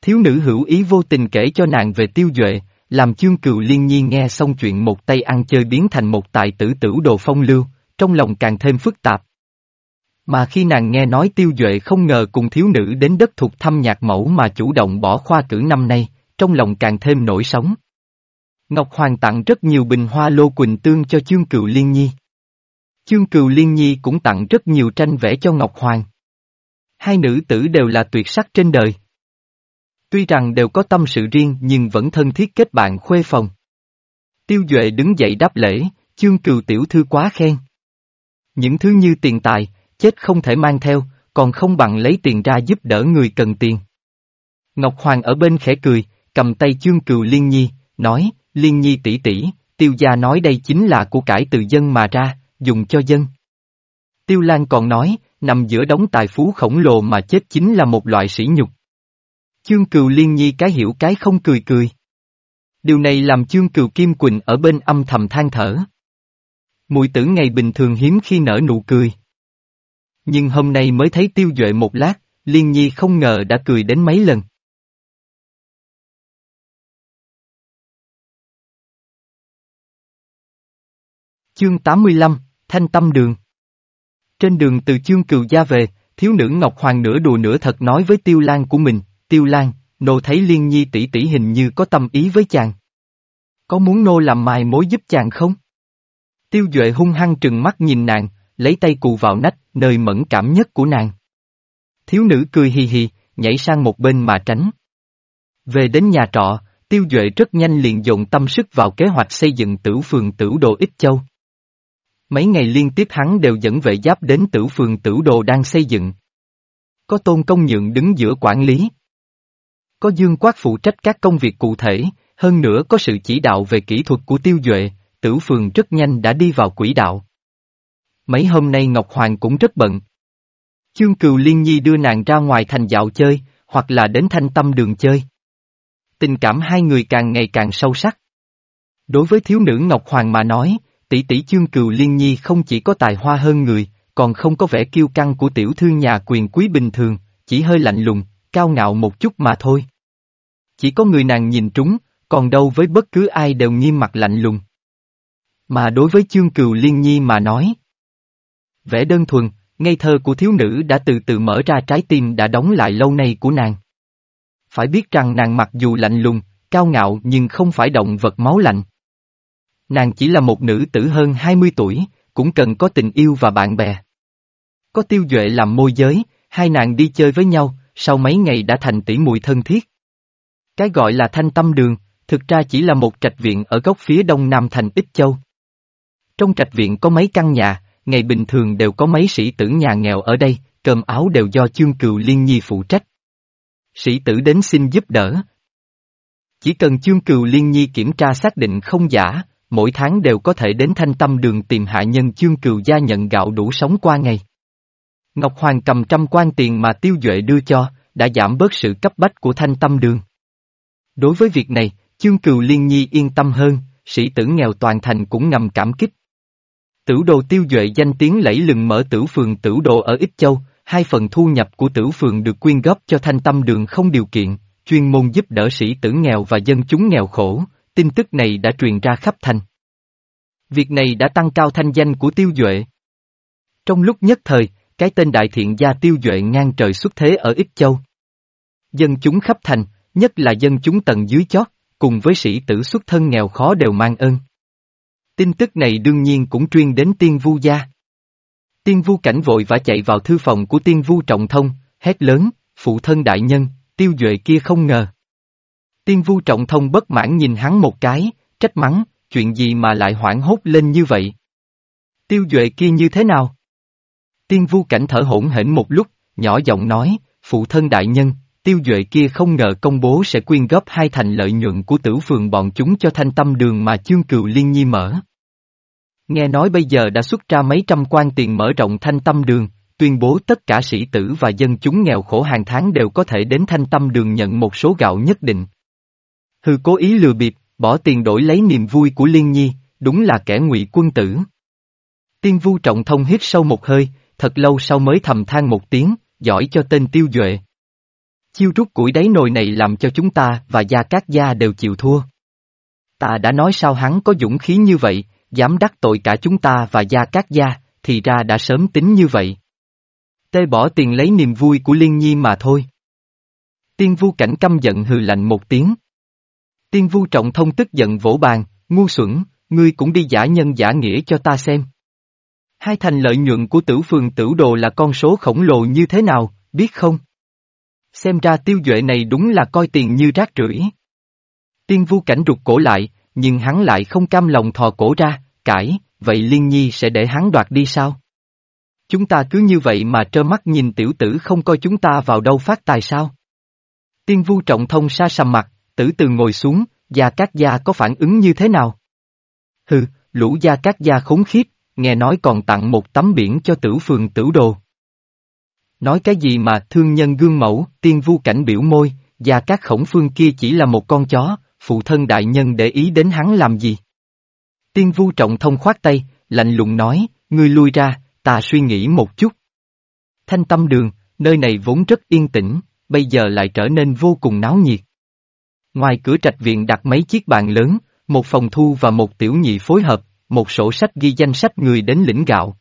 Thiếu nữ hữu ý vô tình kể cho nàng về tiêu duệ, làm chương cừu liên nhi nghe xong chuyện một tay ăn chơi biến thành một tài tử tử đồ phong lưu, trong lòng càng thêm phức tạp. Mà khi nàng nghe nói tiêu duệ không ngờ cùng thiếu nữ đến đất thuộc thăm nhạc mẫu mà chủ động bỏ khoa cử năm nay, trong lòng càng thêm nổi sóng. Ngọc Hoàng tặng rất nhiều bình hoa lô quỳnh tương cho chương Cựu liên nhi. Chương Cựu liên nhi cũng tặng rất nhiều tranh vẽ cho Ngọc Hoàng. Hai nữ tử đều là tuyệt sắc trên đời. Tuy rằng đều có tâm sự riêng nhưng vẫn thân thiết kết bạn khuê phòng. Tiêu Duệ đứng dậy đáp lễ, chương Cựu tiểu thư quá khen. Những thứ như tiền tài, chết không thể mang theo, còn không bằng lấy tiền ra giúp đỡ người cần tiền. Ngọc Hoàng ở bên khẽ cười, cầm tay chương cừu Liên Nhi, nói, Liên Nhi tỷ tỷ, tiêu gia nói đây chính là của cải từ dân mà ra, dùng cho dân. Tiêu Lan còn nói, nằm giữa đống tài phú khổng lồ mà chết chính là một loại sỉ nhục. Chương cừu Liên Nhi cái hiểu cái không cười cười. Điều này làm chương cừu Kim Quỳnh ở bên âm thầm than thở. Mùi tử ngày bình thường hiếm khi nở nụ cười. Nhưng hôm nay mới thấy tiêu duệ một lát, Liên Nhi không ngờ đã cười đến mấy lần. Chương 85, Thanh Tâm Đường Trên đường từ chương cừu gia về, thiếu nữ Ngọc Hoàng nửa đùa nửa thật nói với Tiêu Lan của mình, Tiêu Lan, nô thấy Liên Nhi tỷ tỷ hình như có tâm ý với chàng. Có muốn nô làm mài mối giúp chàng không? Tiêu Duệ hung hăng trừng mắt nhìn nàng, lấy tay cù vào nách, nơi mẫn cảm nhất của nàng. Thiếu nữ cười hì hì, nhảy sang một bên mà tránh. Về đến nhà trọ, Tiêu Duệ rất nhanh liền dồn tâm sức vào kế hoạch xây dựng tử phường tử đồ Ích Châu. Mấy ngày liên tiếp hắn đều dẫn vệ giáp đến tử phường tử đồ đang xây dựng. Có tôn công nhượng đứng giữa quản lý. Có dương quát phụ trách các công việc cụ thể, hơn nữa có sự chỉ đạo về kỹ thuật của tiêu duệ, tử phường rất nhanh đã đi vào quỹ đạo. Mấy hôm nay Ngọc Hoàng cũng rất bận. Chương Cừu Liên Nhi đưa nàng ra ngoài thành dạo chơi, hoặc là đến thanh tâm đường chơi. Tình cảm hai người càng ngày càng sâu sắc. Đối với thiếu nữ Ngọc Hoàng mà nói, tỷ tỷ Chương Cừu Liên Nhi không chỉ có tài hoa hơn người, còn không có vẻ kiêu căng của tiểu thư nhà quyền quý bình thường, chỉ hơi lạnh lùng, cao ngạo một chút mà thôi. Chỉ có người nàng nhìn trúng, còn đâu với bất cứ ai đều nghiêm mặt lạnh lùng. Mà đối với chương cừu liên nhi mà nói. Vẻ đơn thuần, ngây thơ của thiếu nữ đã từ từ mở ra trái tim đã đóng lại lâu nay của nàng. Phải biết rằng nàng mặc dù lạnh lùng, cao ngạo nhưng không phải động vật máu lạnh. Nàng chỉ là một nữ tử hơn 20 tuổi, cũng cần có tình yêu và bạn bè. Có tiêu duệ làm môi giới, hai nàng đi chơi với nhau, sau mấy ngày đã thành tỷ muội thân thiết. Cái gọi là thanh tâm đường, thực ra chỉ là một trạch viện ở góc phía đông nam thành Ích Châu. Trong trạch viện có mấy căn nhà, ngày bình thường đều có mấy sĩ tử nhà nghèo ở đây, cơm áo đều do chương cừu liên nhi phụ trách. Sĩ tử đến xin giúp đỡ. Chỉ cần chương cừu liên nhi kiểm tra xác định không giả, mỗi tháng đều có thể đến thanh tâm đường tìm hạ nhân chương cừu gia nhận gạo đủ sống qua ngày. Ngọc Hoàng cầm trăm quan tiền mà tiêu duệ đưa cho, đã giảm bớt sự cấp bách của thanh tâm đường. Đối với việc này, chương cừu liên nhi yên tâm hơn, sĩ tử nghèo toàn thành cũng ngầm cảm kích. Tử đồ tiêu duệ danh tiếng lẫy lừng mở tử phường tử đồ ở Ích Châu, hai phần thu nhập của tử phường được quyên góp cho thanh tâm đường không điều kiện, chuyên môn giúp đỡ sĩ tử nghèo và dân chúng nghèo khổ, tin tức này đã truyền ra khắp thành. Việc này đã tăng cao thanh danh của tiêu duệ. Trong lúc nhất thời, cái tên đại thiện gia tiêu duệ ngang trời xuất thế ở Ích Châu. Dân chúng khắp thành, nhất là dân chúng tầng dưới chót, cùng với sĩ tử xuất thân nghèo khó đều mang ơn. Tin tức này đương nhiên cũng truyền đến tiên vu gia. Tiên vu cảnh vội vã chạy vào thư phòng của tiên vu trọng thông, hét lớn, phụ thân đại nhân, tiêu duệ kia không ngờ. Tiên vu trọng thông bất mãn nhìn hắn một cái, trách mắng, chuyện gì mà lại hoảng hốt lên như vậy? Tiêu duệ kia như thế nào? Tiên vu cảnh thở hổn hển một lúc, nhỏ giọng nói, phụ thân đại nhân, tiêu duệ kia không ngờ công bố sẽ quyên góp hai thành lợi nhuận của tử phường bọn chúng cho thanh tâm đường mà chương cừu liên nhi mở. Nghe nói bây giờ đã xuất ra mấy trăm quan tiền mở rộng thanh tâm đường, tuyên bố tất cả sĩ tử và dân chúng nghèo khổ hàng tháng đều có thể đến thanh tâm đường nhận một số gạo nhất định. Hư cố ý lừa bịp, bỏ tiền đổi lấy niềm vui của Liên Nhi, đúng là kẻ ngụy quân tử. Tiên vu trọng thông hít sâu một hơi, thật lâu sau mới thầm than một tiếng, giỏi cho tên tiêu duệ. Chiêu rút củi đáy nồi này làm cho chúng ta và Gia Cát Gia đều chịu thua. Ta đã nói sao hắn có dũng khí như vậy, dám đắc tội cả chúng ta và Gia các Gia, thì ra đã sớm tính như vậy. Tê bỏ tiền lấy niềm vui của Liên Nhi mà thôi. Tiên vu cảnh căm giận hừ lạnh một tiếng. Tiên vu trọng thông tức giận vỗ bàn, ngu xuẩn, ngươi cũng đi giả nhân giả nghĩa cho ta xem. Hai thành lợi nhuận của tử phường tử đồ là con số khổng lồ như thế nào, biết không? Xem ra tiêu duệ này đúng là coi tiền như rác rưởi. Tiên vu cảnh rụt cổ lại, nhưng hắn lại không cam lòng thò cổ ra, cãi, vậy Liên Nhi sẽ để hắn đoạt đi sao? Chúng ta cứ như vậy mà trơ mắt nhìn tiểu tử không coi chúng ta vào đâu phát tài sao? Tiên vu trọng thông xa sầm mặt, tử từ ngồi xuống, gia các gia có phản ứng như thế nào? Hừ, lũ gia các gia khốn khiếp, nghe nói còn tặng một tấm biển cho tử phường tử đồ. Nói cái gì mà thương nhân gương mẫu, tiên vu cảnh biểu môi, gia các khổng phương kia chỉ là một con chó, phụ thân đại nhân để ý đến hắn làm gì? Tiên vu trọng thông khoát tay, lạnh lùng nói, ngươi lui ra, ta suy nghĩ một chút. Thanh tâm đường, nơi này vốn rất yên tĩnh, bây giờ lại trở nên vô cùng náo nhiệt. Ngoài cửa trạch viện đặt mấy chiếc bàn lớn, một phòng thu và một tiểu nhị phối hợp, một sổ sách ghi danh sách người đến lĩnh gạo.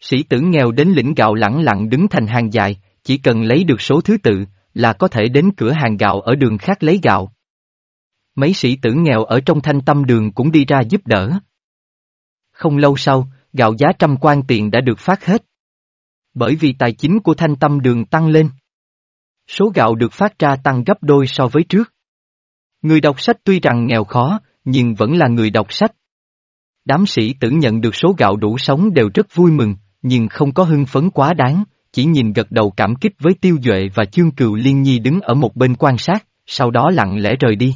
Sĩ tử nghèo đến lĩnh gạo lẳng lặng đứng thành hàng dài, chỉ cần lấy được số thứ tự, là có thể đến cửa hàng gạo ở đường khác lấy gạo. Mấy sĩ tử nghèo ở trong thanh tâm đường cũng đi ra giúp đỡ. Không lâu sau, gạo giá trăm quan tiền đã được phát hết. Bởi vì tài chính của thanh tâm đường tăng lên. Số gạo được phát ra tăng gấp đôi so với trước. Người đọc sách tuy rằng nghèo khó, nhưng vẫn là người đọc sách. Đám sĩ tử nhận được số gạo đủ sống đều rất vui mừng, nhưng không có hưng phấn quá đáng, chỉ nhìn gật đầu cảm kích với Tiêu Duệ và Chương Cừu Liên Nhi đứng ở một bên quan sát, sau đó lặng lẽ rời đi.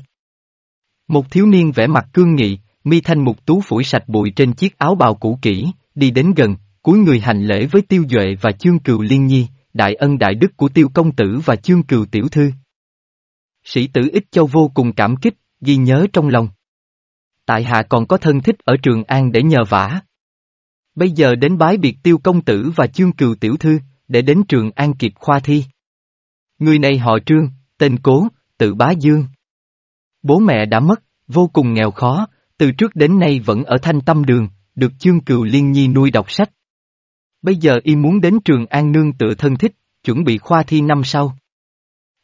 Một thiếu niên vẻ mặt cương nghị, mi thanh mục tú phủi sạch bụi trên chiếc áo bào cũ kỹ, đi đến gần, cúi người hành lễ với Tiêu Duệ và Chương Cừu Liên Nhi, đại ân đại đức của Tiêu Công Tử và Chương Cừu Tiểu Thư. Sĩ tử Ích Châu vô cùng cảm kích, ghi nhớ trong lòng. Tại hạ còn có thân thích ở Trường An để nhờ vả. Bây giờ đến bái biệt Tiêu Công Tử và Chương Cừu Tiểu Thư, để đến Trường An kịp khoa thi. Người này họ Trương, tên Cố, tự bá Dương. Bố mẹ đã mất, vô cùng nghèo khó, từ trước đến nay vẫn ở thanh tâm đường, được chương cừu liên nhi nuôi đọc sách. Bây giờ y muốn đến trường An Nương tự thân thích, chuẩn bị khoa thi năm sau.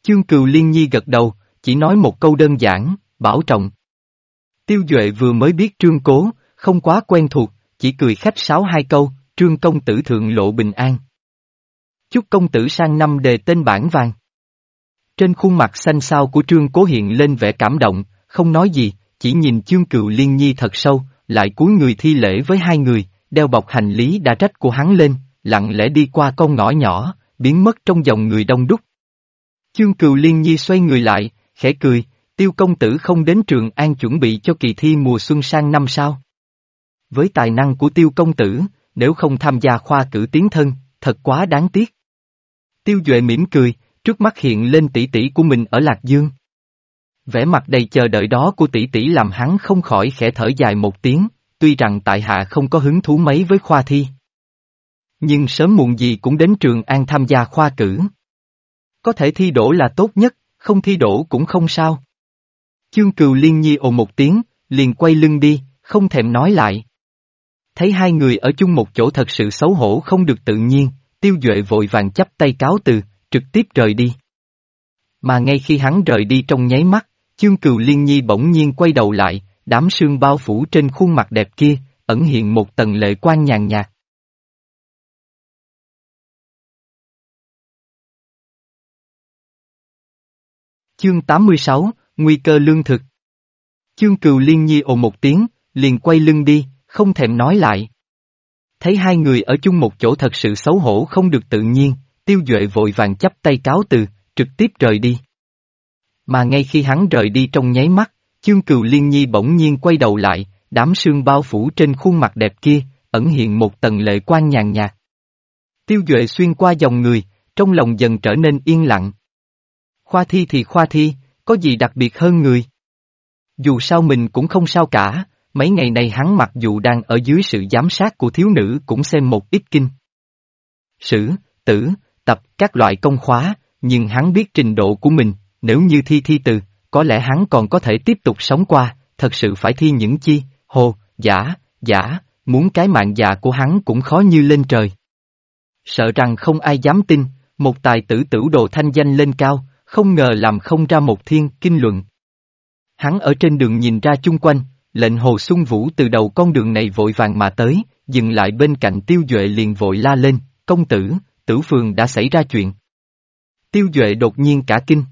Chương cừu liên nhi gật đầu, chỉ nói một câu đơn giản, bảo trọng. Tiêu Duệ vừa mới biết trương cố, không quá quen thuộc, chỉ cười khách sáo hai câu, trương công tử thượng lộ bình an. Chúc công tử sang năm đề tên bản vàng. Trên khuôn mặt xanh xao của trương cố hiện lên vẻ cảm động, không nói gì, chỉ nhìn chương cựu liên nhi thật sâu, lại cúi người thi lễ với hai người, đeo bọc hành lý đã trách của hắn lên, lặng lẽ đi qua con ngõ nhỏ, biến mất trong dòng người đông đúc. Chương cựu liên nhi xoay người lại, khẽ cười, tiêu công tử không đến trường an chuẩn bị cho kỳ thi mùa xuân sang năm sao. Với tài năng của tiêu công tử, nếu không tham gia khoa cử tiến thân, thật quá đáng tiếc. Tiêu Duệ mỉm cười, trước mắt hiện lên tỷ tỷ của mình ở Lạc Dương. Vẻ mặt đầy chờ đợi đó của tỷ tỷ làm hắn không khỏi khẽ thở dài một tiếng, tuy rằng tại hạ không có hứng thú mấy với khoa thi. Nhưng sớm muộn gì cũng đến trường an tham gia khoa cử. Có thể thi đổ là tốt nhất, không thi đổ cũng không sao. Chương cừu liên nhi ồ một tiếng, liền quay lưng đi, không thèm nói lại. Thấy hai người ở chung một chỗ thật sự xấu hổ không được tự nhiên, tiêu duệ vội vàng chấp tay cáo từ, trực tiếp rời đi. Mà ngay khi hắn rời đi trong nháy mắt, chương cừu liên nhi bỗng nhiên quay đầu lại, đám sương bao phủ trên khuôn mặt đẹp kia, ẩn hiện một tầng lệ quan nhàn nhạt. Chương 86, Nguy cơ lương thực Chương cừu liên nhi ồ một tiếng, liền quay lưng đi, không thèm nói lại. Thấy hai người ở chung một chỗ thật sự xấu hổ không được tự nhiên, tiêu duệ vội vàng chấp tay cáo từ, trực tiếp rời đi. Mà ngay khi hắn rời đi trong nháy mắt, chương cừu liên nhi bỗng nhiên quay đầu lại, đám sương bao phủ trên khuôn mặt đẹp kia, ẩn hiện một tầng lệ quan nhàn nhạt. Tiêu duệ xuyên qua dòng người, trong lòng dần trở nên yên lặng. Khoa thi thì khoa thi, có gì đặc biệt hơn người? Dù sao mình cũng không sao cả, mấy ngày này hắn mặc dù đang ở dưới sự giám sát của thiếu nữ cũng xem một ít kinh. Sử, tử, tập các loại công khóa, nhưng hắn biết trình độ của mình, nếu như thi thi từ, có lẽ hắn còn có thể tiếp tục sống qua, thật sự phải thi những chi, hồ, giả, giả, muốn cái mạng già của hắn cũng khó như lên trời. Sợ rằng không ai dám tin, một tài tử tử đồ thanh danh lên cao, không ngờ làm không ra một thiên kinh luận. Hắn ở trên đường nhìn ra chung quanh, lệnh hồ sung vũ từ đầu con đường này vội vàng mà tới, dừng lại bên cạnh tiêu duệ liền vội la lên, công tử, tử phường đã xảy ra chuyện. Tiêu duệ đột nhiên cả kinh.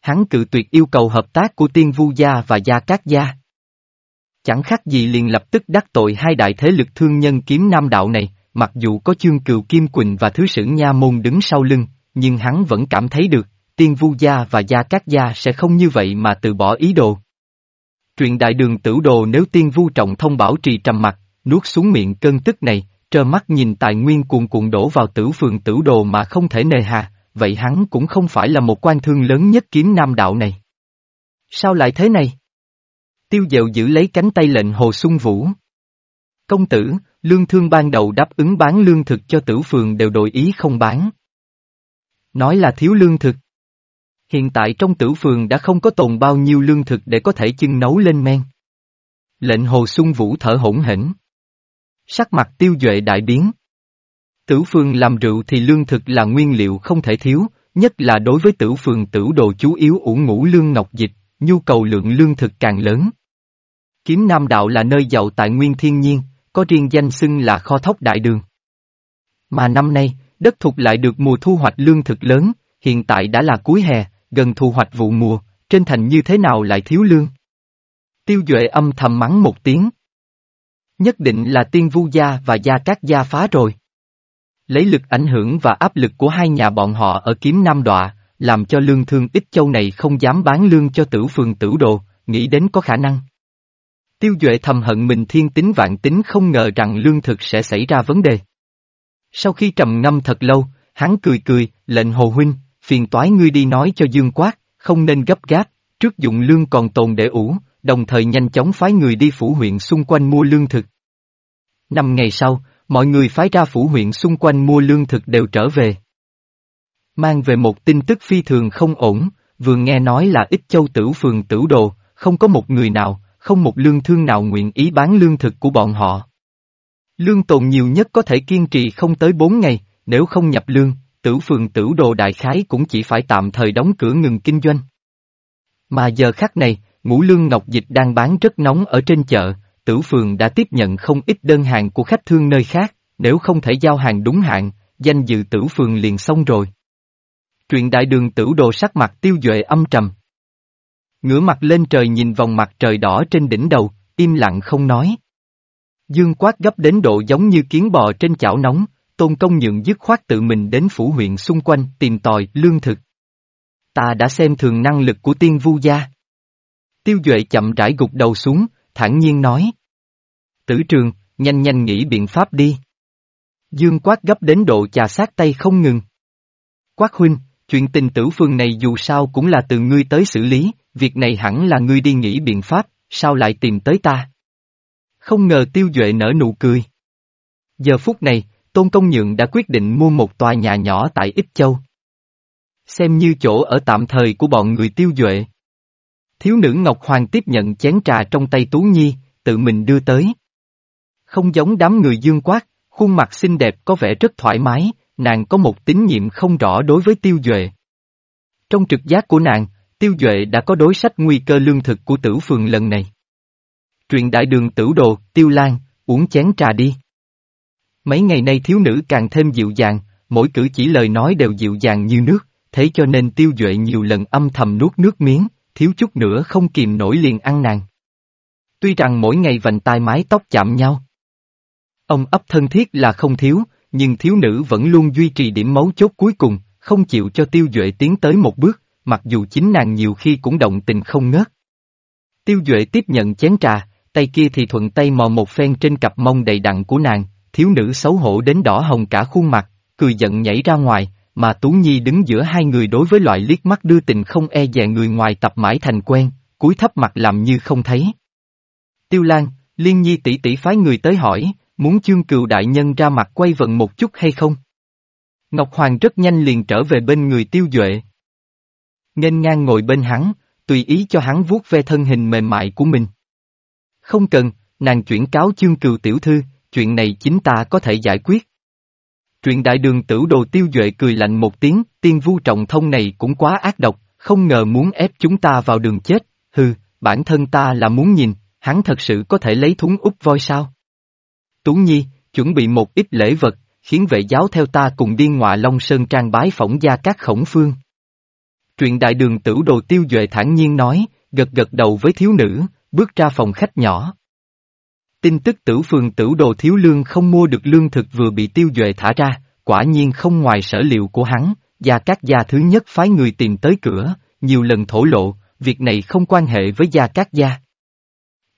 Hắn cự tuyệt yêu cầu hợp tác của tiên vu gia và gia cát gia. Chẳng khác gì liền lập tức đắc tội hai đại thế lực thương nhân kiếm nam đạo này, mặc dù có chương cừu Kim Quỳnh và thứ sử nha môn đứng sau lưng, nhưng hắn vẫn cảm thấy được, tiên vu gia và gia cát gia sẽ không như vậy mà từ bỏ ý đồ. Truyện đại đường tử đồ nếu tiên vu trọng thông bảo trì trầm mặt, nuốt xuống miệng cơn tức này, trơ mắt nhìn tài nguyên cuồn cuộn đổ vào tử phường tử đồ mà không thể nề hà, vậy hắn cũng không phải là một quan thương lớn nhất kiếm nam đạo này. Sao lại thế này? Tiêu dệu giữ lấy cánh tay lệnh hồ xuân vũ. Công tử, lương thương ban đầu đáp ứng bán lương thực cho tử phường đều đổi ý không bán. Nói là thiếu lương thực. Hiện tại trong tử phường đã không có tồn bao nhiêu lương thực để có thể chưng nấu lên men. Lệnh hồ xuân vũ thở hỗn hển. Sắc mặt tiêu duệ đại biến. Tử phường làm rượu thì lương thực là nguyên liệu không thể thiếu, nhất là đối với tử phường tử đồ chú yếu ủ ngũ lương ngọc dịch, nhu cầu lượng lương thực càng lớn. Kiếm Nam Đạo là nơi giàu tài nguyên thiên nhiên, có riêng danh xưng là kho thóc đại đường. Mà năm nay, đất thục lại được mùa thu hoạch lương thực lớn, hiện tại đã là cuối hè, gần thu hoạch vụ mùa, trên thành như thế nào lại thiếu lương. Tiêu Duệ âm thầm mắng một tiếng. Nhất định là tiên vu gia và gia các gia phá rồi. Lấy lực ảnh hưởng và áp lực của hai nhà bọn họ ở kiếm Nam Đọa, làm cho lương thương ít châu này không dám bán lương cho tử phường tử đồ, nghĩ đến có khả năng. Tiêu Duệ thầm hận mình thiên tính vạn tính không ngờ rằng lương thực sẽ xảy ra vấn đề. Sau khi trầm ngâm thật lâu, hắn cười cười, lệnh hồ huynh, phiền toái ngươi đi nói cho Dương Quát, không nên gấp gáp, trước dụng lương còn tồn để ủ, đồng thời nhanh chóng phái người đi phủ huyện xung quanh mua lương thực. Năm ngày sau, mọi người phái ra phủ huyện xung quanh mua lương thực đều trở về. Mang về một tin tức phi thường không ổn, vừa nghe nói là ít châu tử phường tử đồ, không có một người nào, không một lương thương nào nguyện ý bán lương thực của bọn họ. Lương tồn nhiều nhất có thể kiên trì không tới 4 ngày, nếu không nhập lương, tử phường tử đồ đại khái cũng chỉ phải tạm thời đóng cửa ngừng kinh doanh. Mà giờ khắc này, ngũ lương ngọc dịch đang bán rất nóng ở trên chợ, tử phường đã tiếp nhận không ít đơn hàng của khách thương nơi khác, nếu không thể giao hàng đúng hạn, danh dự tử phường liền xong rồi. Truyện đại đường tử đồ sắc mặt tiêu duệ âm trầm. Ngửa mặt lên trời nhìn vòng mặt trời đỏ trên đỉnh đầu, im lặng không nói. Dương quát gấp đến độ giống như kiến bò trên chảo nóng, tôn công nhượng dứt khoát tự mình đến phủ huyện xung quanh tìm tòi, lương thực. Ta đã xem thường năng lực của tiên vu gia. Tiêu Duệ chậm rãi gục đầu xuống, thản nhiên nói. Tử trường, nhanh nhanh nghĩ biện pháp đi. Dương quát gấp đến độ chà sát tay không ngừng. Quát huynh, chuyện tình tử phương này dù sao cũng là từ ngươi tới xử lý, việc này hẳn là ngươi đi nghĩ biện pháp, sao lại tìm tới ta? Không ngờ tiêu duệ nở nụ cười. Giờ phút này, Tôn Công Nhượng đã quyết định mua một tòa nhà nhỏ tại Ích Châu. Xem như chỗ ở tạm thời của bọn người tiêu duệ. Thiếu nữ Ngọc Hoàng tiếp nhận chén trà trong tay Tú Nhi, tự mình đưa tới. Không giống đám người dương quát, khuôn mặt xinh đẹp có vẻ rất thoải mái, nàng có một tín nhiệm không rõ đối với tiêu duệ. Trong trực giác của nàng, tiêu duệ đã có đối sách nguy cơ lương thực của tử phường lần này. Truyện đại đường tử đồ, tiêu lan, uống chén trà đi. Mấy ngày nay thiếu nữ càng thêm dịu dàng, mỗi cử chỉ lời nói đều dịu dàng như nước, thế cho nên tiêu duệ nhiều lần âm thầm nuốt nước miếng, thiếu chút nữa không kìm nổi liền ăn nàng. Tuy rằng mỗi ngày vành tai mái tóc chạm nhau. Ông ấp thân thiết là không thiếu, nhưng thiếu nữ vẫn luôn duy trì điểm mấu chốt cuối cùng, không chịu cho tiêu duệ tiến tới một bước, mặc dù chính nàng nhiều khi cũng động tình không ngớt. Tiêu duệ tiếp nhận chén trà, tay kia thì thuận tay mò một phen trên cặp mông đầy đặn của nàng, thiếu nữ xấu hổ đến đỏ hồng cả khuôn mặt, cười giận nhảy ra ngoài, mà Tú Nhi đứng giữa hai người đối với loại liếc mắt đưa tình không e dè người ngoài tập mãi thành quen, cúi thấp mặt làm như không thấy. Tiêu Lan, Liên Nhi tỷ tỷ phái người tới hỏi, muốn chương cừu đại nhân ra mặt quay vận một chút hay không? Ngọc Hoàng rất nhanh liền trở về bên người tiêu duệ. Nghênh ngang ngồi bên hắn, tùy ý cho hắn vuốt ve thân hình mềm mại của mình. Không cần, nàng chuyển cáo chương cừu tiểu thư, chuyện này chính ta có thể giải quyết. Truyện đại đường tử đồ tiêu duệ cười lạnh một tiếng, tiên vu trọng thông này cũng quá ác độc, không ngờ muốn ép chúng ta vào đường chết, hừ, bản thân ta là muốn nhìn, hắn thật sự có thể lấy thúng úp voi sao? Tú Nhi, chuẩn bị một ít lễ vật, khiến vệ giáo theo ta cùng điên ngọa Long Sơn Trang bái phỏng gia các khổng phương. Truyện đại đường tử đồ tiêu duệ thản nhiên nói, gật gật đầu với thiếu nữ, bước ra phòng khách nhỏ. Tin tức tử phường tử đồ thiếu lương không mua được lương thực vừa bị tiêu duệ thả ra, quả nhiên không ngoài sở liệu của hắn, gia các gia thứ nhất phái người tìm tới cửa, nhiều lần thổ lộ, việc này không quan hệ với gia các gia.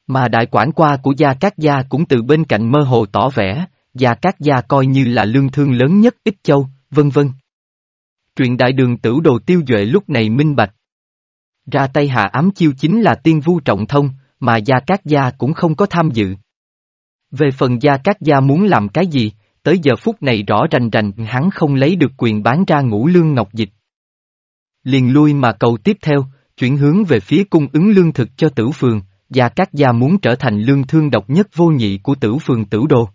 Mà đại quản qua của gia các gia cũng từ bên cạnh mơ hồ tỏ vẻ, gia các gia coi như là lương thương lớn nhất ít châu, vân vân. Truyện đại đường tử đồ tiêu duệ lúc này minh bạch. Ra tay hạ ám chiêu chính là tiên vu trọng thông, mà gia các gia cũng không có tham dự. Về phần gia các gia muốn làm cái gì, tới giờ phút này rõ rành rành hắn không lấy được quyền bán ra ngũ lương ngọc dịch. Liền lui mà cầu tiếp theo, chuyển hướng về phía cung ứng lương thực cho tử phường, Gia Cát Gia muốn trở thành lương thương độc nhất vô nhị của tử phường tử đồ.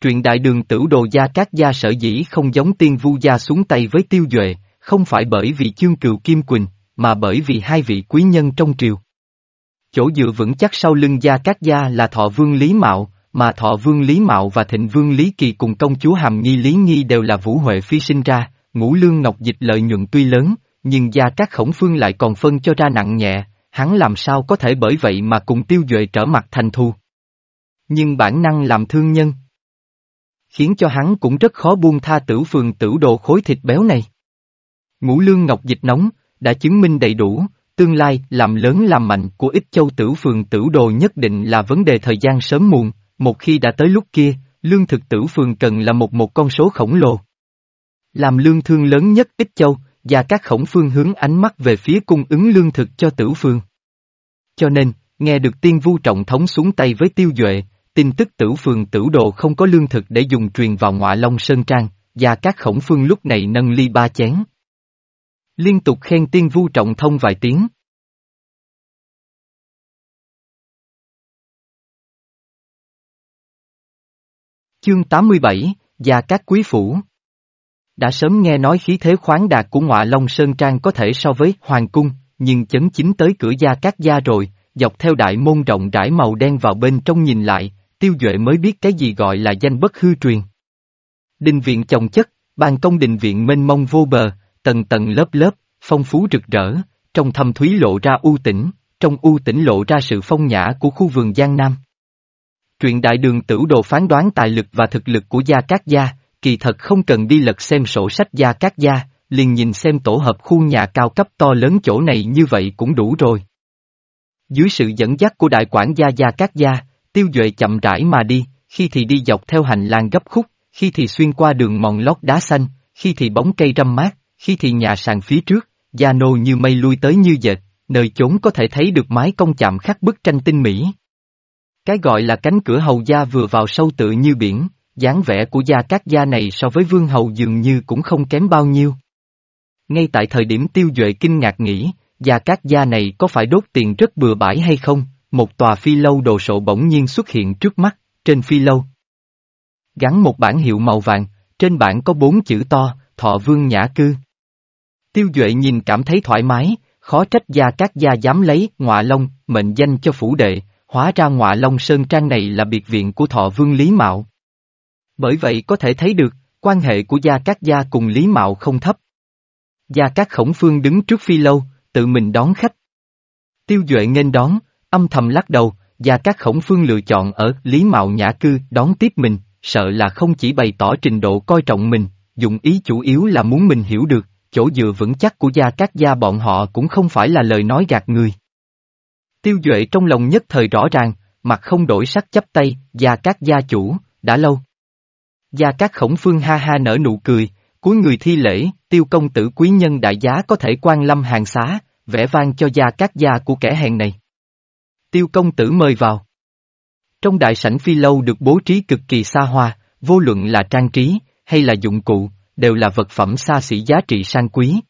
Truyện đại đường tử đồ Gia Cát Gia sở dĩ không giống tiên vu gia xuống tay với tiêu duệ, không phải bởi vì chương cừu Kim Quỳnh, mà bởi vì hai vị quý nhân trong triều. Chỗ dựa vững chắc sau lưng Gia các Gia là thọ vương Lý Mạo, mà thọ vương Lý Mạo và thịnh vương Lý Kỳ cùng công chúa Hàm Nghi Lý Nghi đều là Vũ Huệ Phi sinh ra, ngũ lương ngọc dịch lợi nhuận tuy lớn, nhưng Gia các Khổng Phương lại còn phân cho ra nặng nhẹ, hắn làm sao có thể bởi vậy mà cùng tiêu duệ trở mặt thành thù. Nhưng bản năng làm thương nhân, khiến cho hắn cũng rất khó buông tha tử phường tử đồ khối thịt béo này. Ngũ lương ngọc dịch nóng, đã chứng minh đầy đủ, tương lai làm lớn làm mạnh của ít châu tử phường tử đồ nhất định là vấn đề thời gian sớm muộn, một khi đã tới lúc kia, lương thực tử phường cần là một một con số khổng lồ. Làm lương thương lớn nhất ít châu, và các khổng phương hướng ánh mắt về phía cung ứng lương thực cho tử phương. Cho nên, nghe được tiên vu trọng thống xuống tay với tiêu duệ, tin tức tử phường tử đồ không có lương thực để dùng truyền vào ngọa long sơn trang, và các khổng phương lúc này nâng ly ba chén. Liên tục khen tiên vu trọng thông vài tiếng. Chương 87, Gia các quý phủ đã sớm nghe nói khí thế khoáng đạt của ngọa Long Sơn Trang có thể so với Hoàng Cung, nhưng chấn chính tới cửa gia các gia rồi, dọc theo đại môn rộng rãi màu đen vào bên trong nhìn lại, tiêu duệ mới biết cái gì gọi là danh bất hư truyền. Đình viện chồng chất, ban công đình viện mênh mông vô bờ, tầng tầng lớp lớp, phong phú rực rỡ, trong thâm thúy lộ ra u tĩnh, trong u tĩnh lộ ra sự phong nhã của khu vườn Giang Nam. Truyện đại đường tử đồ phán đoán tài lực và thực lực của gia cát gia, kỳ thật không cần đi lật xem sổ sách gia cát gia, liền nhìn xem tổ hợp khu nhà cao cấp to lớn chỗ này như vậy cũng đủ rồi. Dưới sự dẫn dắt của đại quản gia gia cát gia, tiêu duệ chậm rãi mà đi, khi thì đi dọc theo hành lang gấp khúc, khi thì xuyên qua đường mòn lót đá xanh, khi thì bóng cây râm mát, khi thì nhà sàn phía trước, gia nô như mây lui tới như dệt, nơi chốn có thể thấy được mái công chạm khắc bức tranh tinh mỹ. Cái gọi là cánh cửa hầu gia vừa vào sâu tự như biển, dáng vẻ của gia các gia này so với vương hầu dường như cũng không kém bao nhiêu. Ngay tại thời điểm tiêu duệ kinh ngạc nghĩ, gia các gia này có phải đốt tiền rất bừa bãi hay không, một tòa phi lâu đồ sộ bỗng nhiên xuất hiện trước mắt, trên phi lâu. Gắn một bản hiệu màu vàng, trên bản có bốn chữ to, thọ vương nhã cư. Tiêu duệ nhìn cảm thấy thoải mái, khó trách gia các gia dám lấy ngọa long, mệnh danh cho phủ đệ, hóa ra ngọa long sơn trang này là biệt viện của thọ vương Lý Mạo. Bởi vậy có thể thấy được, quan hệ của Gia các Gia cùng Lý Mạo không thấp. Gia các Khổng Phương đứng trước phi lâu, tự mình đón khách. Tiêu Duệ nghênh đón, âm thầm lắc đầu, Gia các Khổng Phương lựa chọn ở Lý Mạo Nhã Cư đón tiếp mình, sợ là không chỉ bày tỏ trình độ coi trọng mình, dụng ý chủ yếu là muốn mình hiểu được, chỗ dựa vững chắc của Gia các Gia bọn họ cũng không phải là lời nói gạt người. Tiêu Duệ trong lòng nhất thời rõ ràng, mặt không đổi sắc chấp tay, Gia các Gia chủ, đã lâu. Gia các Khổng Phương ha ha nở nụ cười, cuối người thi lễ, tiêu công tử quý nhân đại giá có thể quan lâm hàng xá, vẽ vang cho Gia các gia của kẻ hèn này. Tiêu công tử mời vào. Trong đại sảnh phi lâu được bố trí cực kỳ xa hoa, vô luận là trang trí, hay là dụng cụ, đều là vật phẩm xa xỉ giá trị sang quý.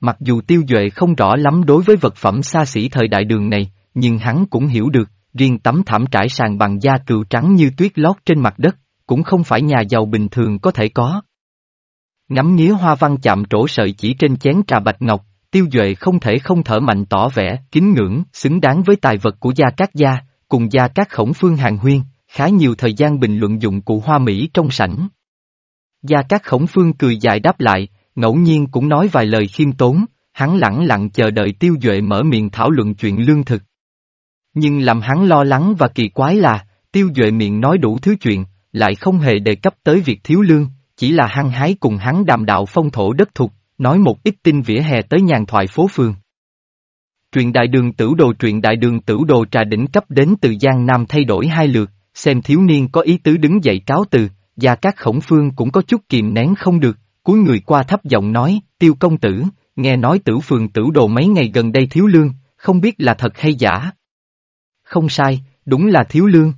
Mặc dù tiêu duệ không rõ lắm đối với vật phẩm xa xỉ thời đại đường này, nhưng hắn cũng hiểu được, riêng tấm thảm trải sàn bằng da cừu trắng như tuyết lót trên mặt đất, cũng không phải nhà giàu bình thường có thể có. Ngắm nghía hoa văn chạm trổ sợi chỉ trên chén trà bạch ngọc, tiêu duệ không thể không thở mạnh tỏ vẻ, kính ngưỡng, xứng đáng với tài vật của gia các gia, cùng gia các khổng phương hàng huyên, khá nhiều thời gian bình luận dụng cụ hoa Mỹ trong sảnh. Gia các khổng phương cười dài đáp lại, ngẫu nhiên cũng nói vài lời khiêm tốn, hắn lẳng lặng chờ đợi tiêu duệ mở miệng thảo luận chuyện lương thực. Nhưng làm hắn lo lắng và kỳ quái là, tiêu duệ miệng nói đủ thứ chuyện, lại không hề đề cấp tới việc thiếu lương, chỉ là hăng hái cùng hắn đàm đạo phong thổ đất thục, nói một ít tin vỉa hè tới nhàn thoại phố phường. Truyện đại đường tử đồ truyện đại đường tử đồ trà đỉnh cấp đến từ Giang Nam thay đổi hai lượt, xem thiếu niên có ý tứ đứng dậy cáo từ, và các khổng phương cũng có chút kìm nén không được, cuối người qua thấp giọng nói, tiêu công tử, nghe nói tử phường tử đồ mấy ngày gần đây thiếu lương, không biết là thật hay giả. Không sai, đúng là thiếu lương.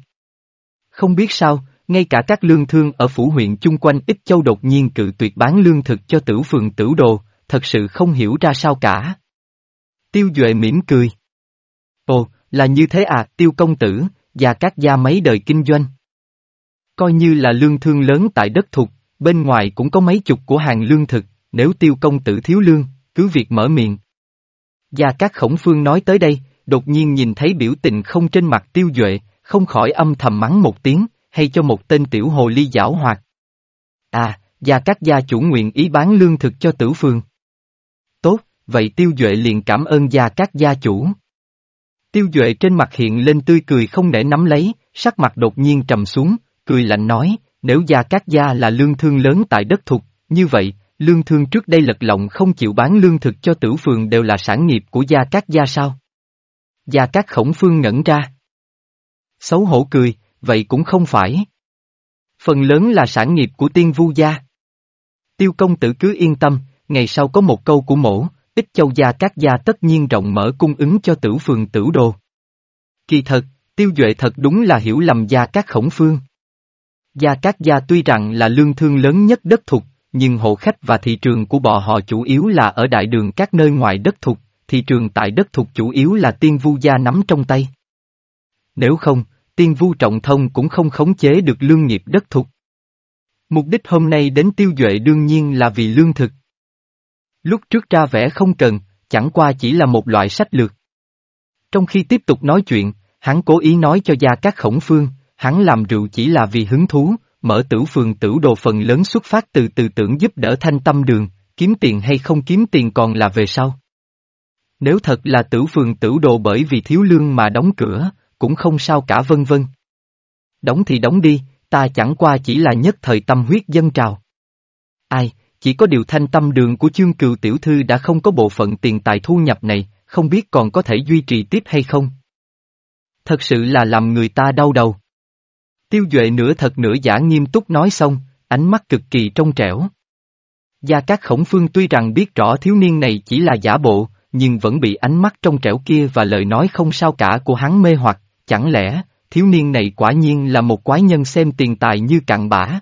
Không biết sao, ngay cả các lương thương ở phủ huyện chung quanh ít châu đột nhiên cự tuyệt bán lương thực cho tử phường tử đồ, thật sự không hiểu ra sao cả. Tiêu Duệ mỉm cười. Ồ, là như thế à, tiêu công tử, và các gia mấy đời kinh doanh. Coi như là lương thương lớn tại đất thục, bên ngoài cũng có mấy chục của hàng lương thực, nếu tiêu công tử thiếu lương, cứ việc mở miệng. Gia các khổng phương nói tới đây, đột nhiên nhìn thấy biểu tình không trên mặt tiêu duệ, không khỏi âm thầm mắng một tiếng, hay cho một tên tiểu hồ ly giảo hoạt. À, gia các gia chủ nguyện ý bán lương thực cho tử phương. Tốt, vậy tiêu duệ liền cảm ơn gia các gia chủ. Tiêu duệ trên mặt hiện lên tươi cười không để nắm lấy, sắc mặt đột nhiên trầm xuống, cười lạnh nói, nếu gia các gia là lương thương lớn tại đất thục, như vậy, lương thương trước đây lật lọng không chịu bán lương thực cho tử phường đều là sản nghiệp của gia các gia sao? Gia các khổng phương ngẩn ra. Xấu hổ cười, vậy cũng không phải. Phần lớn là sản nghiệp của tiên vu gia. Tiêu công tử cứ yên tâm, ngày sau có một câu của mổ, ít châu gia các gia tất nhiên rộng mở cung ứng cho tử phường tử đồ. Kỳ thật, tiêu duệ thật đúng là hiểu lầm gia các khổng phương. Gia cát gia tuy rằng là lương thương lớn nhất đất thục, nhưng hộ khách và thị trường của bọn họ chủ yếu là ở đại đường các nơi ngoài đất thục, thị trường tại đất thục chủ yếu là tiên vu gia nắm trong tay. Nếu không, tiên vu trọng thông cũng không khống chế được lương nghiệp đất thục. Mục đích hôm nay đến tiêu duệ đương nhiên là vì lương thực. Lúc trước ra vẻ không cần, chẳng qua chỉ là một loại sách lược. Trong khi tiếp tục nói chuyện, hắn cố ý nói cho gia các khổng phương, hắn làm rượu chỉ là vì hứng thú, mở tử phường tử đồ phần lớn xuất phát từ tư tưởng giúp đỡ thanh tâm đường, kiếm tiền hay không kiếm tiền còn là về sau. Nếu thật là tử phường tử đồ bởi vì thiếu lương mà đóng cửa, cũng không sao cả vân vân. Đóng thì đóng đi, ta chẳng qua chỉ là nhất thời tâm huyết dân trào. Ai, chỉ có điều thanh tâm đường của chương cừu tiểu thư đã không có bộ phận tiền tài thu nhập này, không biết còn có thể duy trì tiếp hay không. Thật sự là làm người ta đau đầu. Tiêu Duệ nửa thật nửa giả nghiêm túc nói xong, ánh mắt cực kỳ trong trẻo. Gia Cát Khổng Phương tuy rằng biết rõ thiếu niên này chỉ là giả bộ, nhưng vẫn bị ánh mắt trong trẻo kia và lời nói không sao cả của hắn mê hoặc, chẳng lẽ, thiếu niên này quả nhiên là một quái nhân xem tiền tài như cặn bã.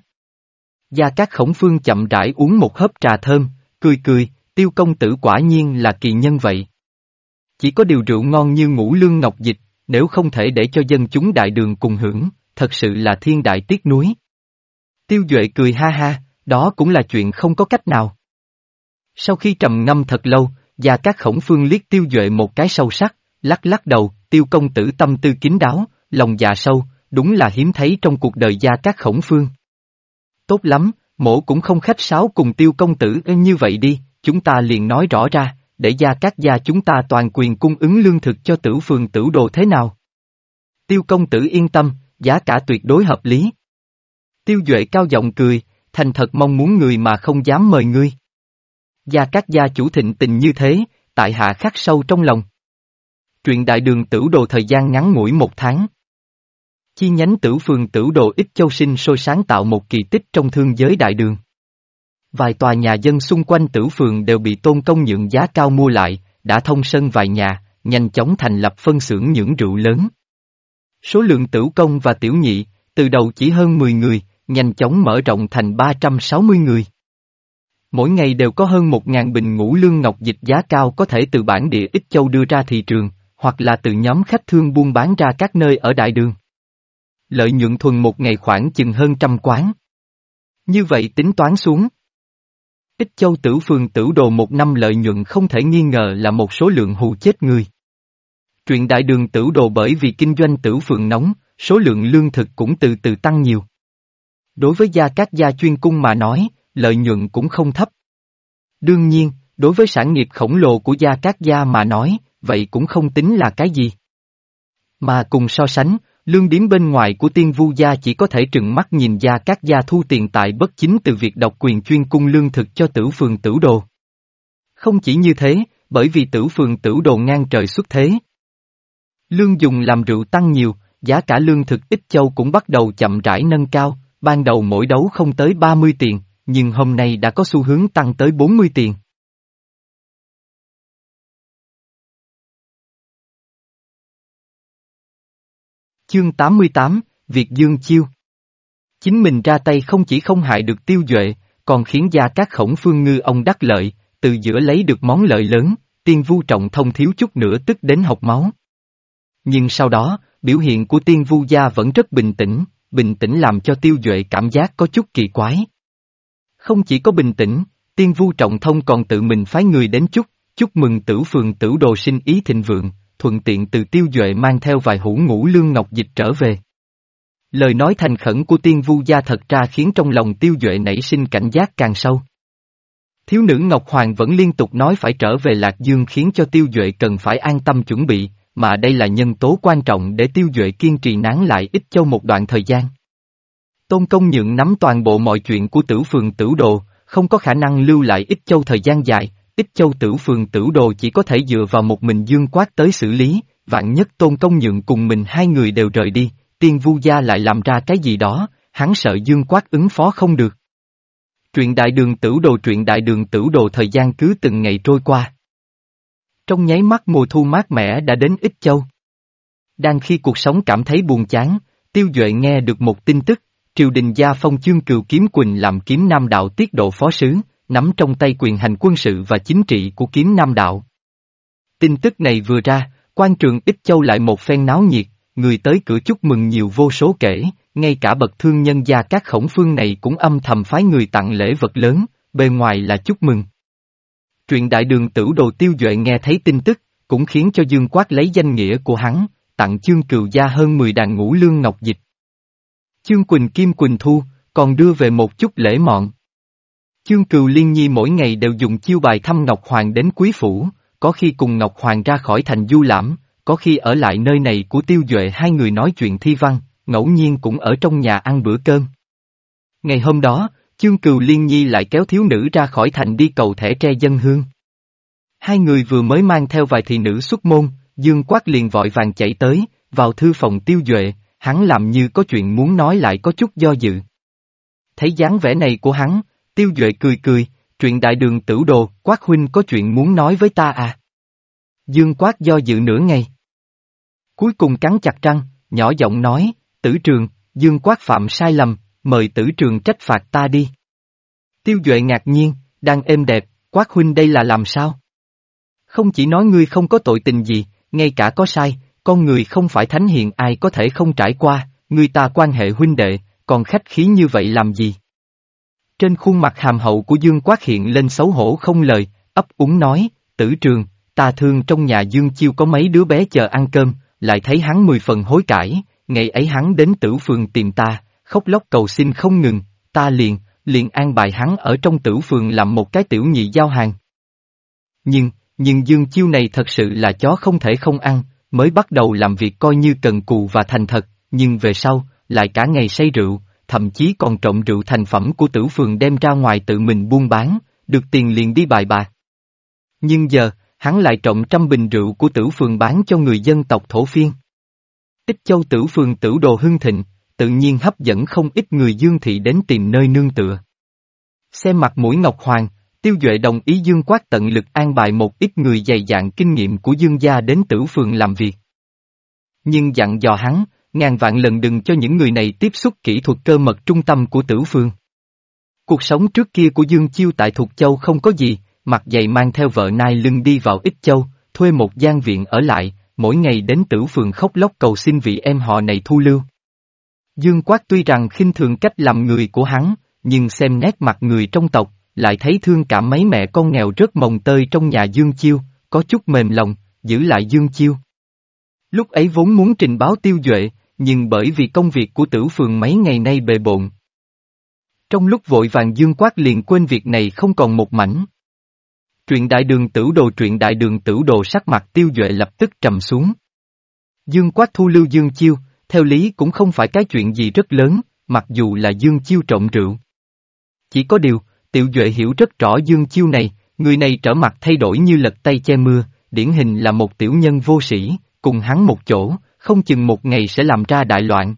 Gia Cát Khổng Phương chậm rãi uống một hớp trà thơm, cười cười, tiêu công tử quả nhiên là kỳ nhân vậy. Chỉ có điều rượu ngon như ngũ lương ngọc dịch, nếu không thể để cho dân chúng đại đường cùng hưởng, thật sự là thiên đại tiếc núi. Tiêu Duệ cười ha ha, đó cũng là chuyện không có cách nào. Sau khi trầm ngâm thật lâu, Gia Cát Khổng Phương liếc Tiêu Duệ một cái sâu sắc, lắc lắc đầu, Tiêu công tử tâm tư kín đáo, lòng dạ sâu, đúng là hiếm thấy trong cuộc đời Gia Cát Khổng Phương. Tốt lắm, mổ cũng không khách sáo cùng Tiêu công tử như vậy đi, chúng ta liền nói rõ ra, để Gia Cát gia chúng ta toàn quyền cung ứng lương thực cho tử phường tử đồ thế nào. Tiêu công tử yên tâm, giá cả tuyệt đối hợp lý. Tiêu Duệ cao giọng cười, thành thật mong muốn người mà không dám mời ngươi. Gia các gia chủ thịnh tình như thế, tại hạ khắc sâu trong lòng. Truyện đại đường tử đồ thời gian ngắn ngủi một tháng. Chi nhánh tử phường tử đồ ít châu sinh sôi sáng tạo một kỳ tích trong thương giới đại đường. Vài tòa nhà dân xung quanh tử phường đều bị tôn công nhượng giá cao mua lại, đã thông sân vài nhà, nhanh chóng thành lập phân xưởng những rượu lớn. Số lượng tử công và tiểu nhị, từ đầu chỉ hơn 10 người, nhanh chóng mở rộng thành 360 người. Mỗi ngày đều có hơn 1.000 bình ngũ lương ngọc dịch giá cao có thể từ bản địa ít châu đưa ra thị trường, hoặc là từ nhóm khách thương buôn bán ra các nơi ở đại đường. Lợi nhuận thuần một ngày khoảng chừng hơn trăm quán. Như vậy tính toán xuống. Ít châu tử phường tử đồ một năm lợi nhuận không thể nghi ngờ là một số lượng hù chết người. Truyện đại đường tử đồ bởi vì kinh doanh tử phượng nóng, số lượng lương thực cũng từ từ tăng nhiều. Đối với gia các gia chuyên cung mà nói, lợi nhuận cũng không thấp. Đương nhiên, đối với sản nghiệp khổng lồ của gia các gia mà nói, vậy cũng không tính là cái gì. Mà cùng so sánh, lương điếm bên ngoài của tiên vu gia chỉ có thể trừng mắt nhìn gia các gia thu tiền tại bất chính từ việc độc quyền chuyên cung lương thực cho tử phường tử đồ. Không chỉ như thế, bởi vì tử phường tử đồ ngang trời xuất thế. Lương dùng làm rượu tăng nhiều, giá cả lương thực ít châu cũng bắt đầu chậm rãi nâng cao, ban đầu mỗi đấu không tới 30 tiền, nhưng hôm nay đã có xu hướng tăng tới 40 tiền. Chương 88, Việt Dương Chiêu Chính mình ra tay không chỉ không hại được tiêu duệ, còn khiến gia các khổng phương ngư ông đắc lợi, từ giữa lấy được món lợi lớn, tiên vu trọng thông thiếu chút nữa tức đến học máu. Nhưng sau đó, biểu hiện của tiên vu gia vẫn rất bình tĩnh, bình tĩnh làm cho tiêu duệ cảm giác có chút kỳ quái. Không chỉ có bình tĩnh, tiên vu trọng thông còn tự mình phái người đến chúc, chúc mừng tử phường tử đồ sinh ý thịnh vượng, thuận tiện từ tiêu duệ mang theo vài hũ ngũ lương ngọc dịch trở về. Lời nói thành khẩn của tiên vu gia thật ra khiến trong lòng tiêu duệ nảy sinh cảnh giác càng sâu. Thiếu nữ Ngọc Hoàng vẫn liên tục nói phải trở về Lạc Dương khiến cho tiêu duệ cần phải an tâm chuẩn bị, mà đây là nhân tố quan trọng để tiêu duệ kiên trì nán lại ít châu một đoạn thời gian. Tôn công nhượng nắm toàn bộ mọi chuyện của tử phường tử đồ, không có khả năng lưu lại ít châu thời gian dài, ít châu tử phường tử đồ chỉ có thể dựa vào một mình dương quát tới xử lý, vạn nhất tôn công nhượng cùng mình hai người đều rời đi, tiên vu gia lại làm ra cái gì đó, hắn sợ dương quát ứng phó không được. Truyện đại đường tử đồ truyện đại đường tử đồ thời gian cứ từng ngày trôi qua. Trong nháy mắt mùa thu mát mẻ đã đến ít châu. Đang khi cuộc sống cảm thấy buồn chán, tiêu duệ nghe được một tin tức, triều đình gia phong chương cừu kiếm quỳnh làm kiếm nam đạo tiết độ phó sứ, nắm trong tay quyền hành quân sự và chính trị của kiếm nam đạo. Tin tức này vừa ra, quan trường ít châu lại một phen náo nhiệt, người tới cửa chúc mừng nhiều vô số kể, ngay cả bậc thương nhân gia các khổng phương này cũng âm thầm phái người tặng lễ vật lớn, bề ngoài là chúc mừng chuyện đại đường tử đồ tiêu duệ nghe thấy tin tức, cũng khiến cho Dương Quát lấy danh nghĩa của hắn, tặng chương cừu gia hơn 10 đàn ngũ lương ngọc dịch. Chương Quỳnh Kim Quỳnh Thu, còn đưa về một chút lễ mọn. Chương Cừu Liên Nhi mỗi ngày đều dùng chiêu bài thăm Ngọc Hoàng đến quý phủ, có khi cùng Ngọc Hoàng ra khỏi thành du lãm, có khi ở lại nơi này của tiêu duệ hai người nói chuyện thi văn, ngẫu nhiên cũng ở trong nhà ăn bữa cơm. Ngày hôm đó, Chương Cừu Liên Nhi lại kéo thiếu nữ ra khỏi thành đi cầu thẻ tre dân hương. Hai người vừa mới mang theo vài thị nữ xuất môn, Dương Quát liền vội vàng chạy tới, vào thư phòng tiêu duệ, hắn làm như có chuyện muốn nói lại có chút do dự. Thấy dáng vẻ này của hắn, tiêu duệ cười cười, chuyện đại đường tử đồ, Quát huynh có chuyện muốn nói với ta à? Dương Quát do dự nửa ngày. Cuối cùng cắn chặt răng, nhỏ giọng nói, tử trường, Dương Quát phạm sai lầm, mời tử trường trách phạt ta đi. Tiêu Duệ ngạc nhiên, đang êm đẹp, quát huynh đây là làm sao? Không chỉ nói ngươi không có tội tình gì, ngay cả có sai, con người không phải thánh hiền ai có thể không trải qua, người ta quan hệ huynh đệ, còn khách khí như vậy làm gì? Trên khuôn mặt hàm hậu của Dương Quát hiện lên xấu hổ không lời, ấp úng nói, tử trường, ta thương trong nhà Dương Chiêu có mấy đứa bé chờ ăn cơm, lại thấy hắn mười phần hối cải, ngày ấy hắn đến tử phường tìm ta, khóc lóc cầu xin không ngừng, ta liền, liền an bài hắn ở trong tử phường làm một cái tiểu nhị giao hàng. Nhưng, nhưng Dương Chiêu này thật sự là chó không thể không ăn, mới bắt đầu làm việc coi như cần cù và thành thật, nhưng về sau, lại cả ngày say rượu, thậm chí còn trộm rượu thành phẩm của tử phường đem ra ngoài tự mình buôn bán, được tiền liền đi bài bạc. Nhưng giờ, hắn lại trộm trăm bình rượu của tử phường bán cho người dân tộc thổ phiên. Ít châu tử phường tử đồ hưng thịnh, tự nhiên hấp dẫn không ít người Dương Thị đến tìm nơi nương tựa. Xem mặt mũi Ngọc Hoàng, Tiêu Duệ đồng ý Dương Quát tận lực an bài một ít người dày dạn kinh nghiệm của Dương gia đến tử phường làm việc. Nhưng dặn dò hắn, ngàn vạn lần đừng cho những người này tiếp xúc kỹ thuật cơ mật trung tâm của tử phường. Cuộc sống trước kia của Dương Chiêu tại Thục Châu không có gì, mặt dày mang theo vợ nai lưng đi vào Ích Châu, thuê một gian viện ở lại, mỗi ngày đến tử phường khóc lóc cầu xin vị em họ này thu lưu. Dương Quát tuy rằng khinh thường cách làm người của hắn, nhưng xem nét mặt người trong tộc, lại thấy thương cảm mấy mẹ con nghèo rất mồng tơi trong nhà Dương Chiêu, có chút mềm lòng, giữ lại Dương Chiêu. Lúc ấy vốn muốn trình báo tiêu duệ, nhưng bởi vì công việc của tử phường mấy ngày nay bề bộn. Trong lúc vội vàng Dương Quát liền quên việc này không còn một mảnh. Truyện đại đường tử đồ truyện đại đường tử đồ sắc mặt tiêu duệ lập tức trầm xuống. Dương Quát thu lưu Dương Chiêu, theo lý cũng không phải cái chuyện gì rất lớn, mặc dù là Dương Chiêu trộm rượu. Chỉ có điều, Tiểu Duệ hiểu rất rõ Dương Chiêu này, người này trở mặt thay đổi như lật tay che mưa, điển hình là một tiểu nhân vô sĩ, cùng hắn một chỗ, không chừng một ngày sẽ làm ra đại loạn.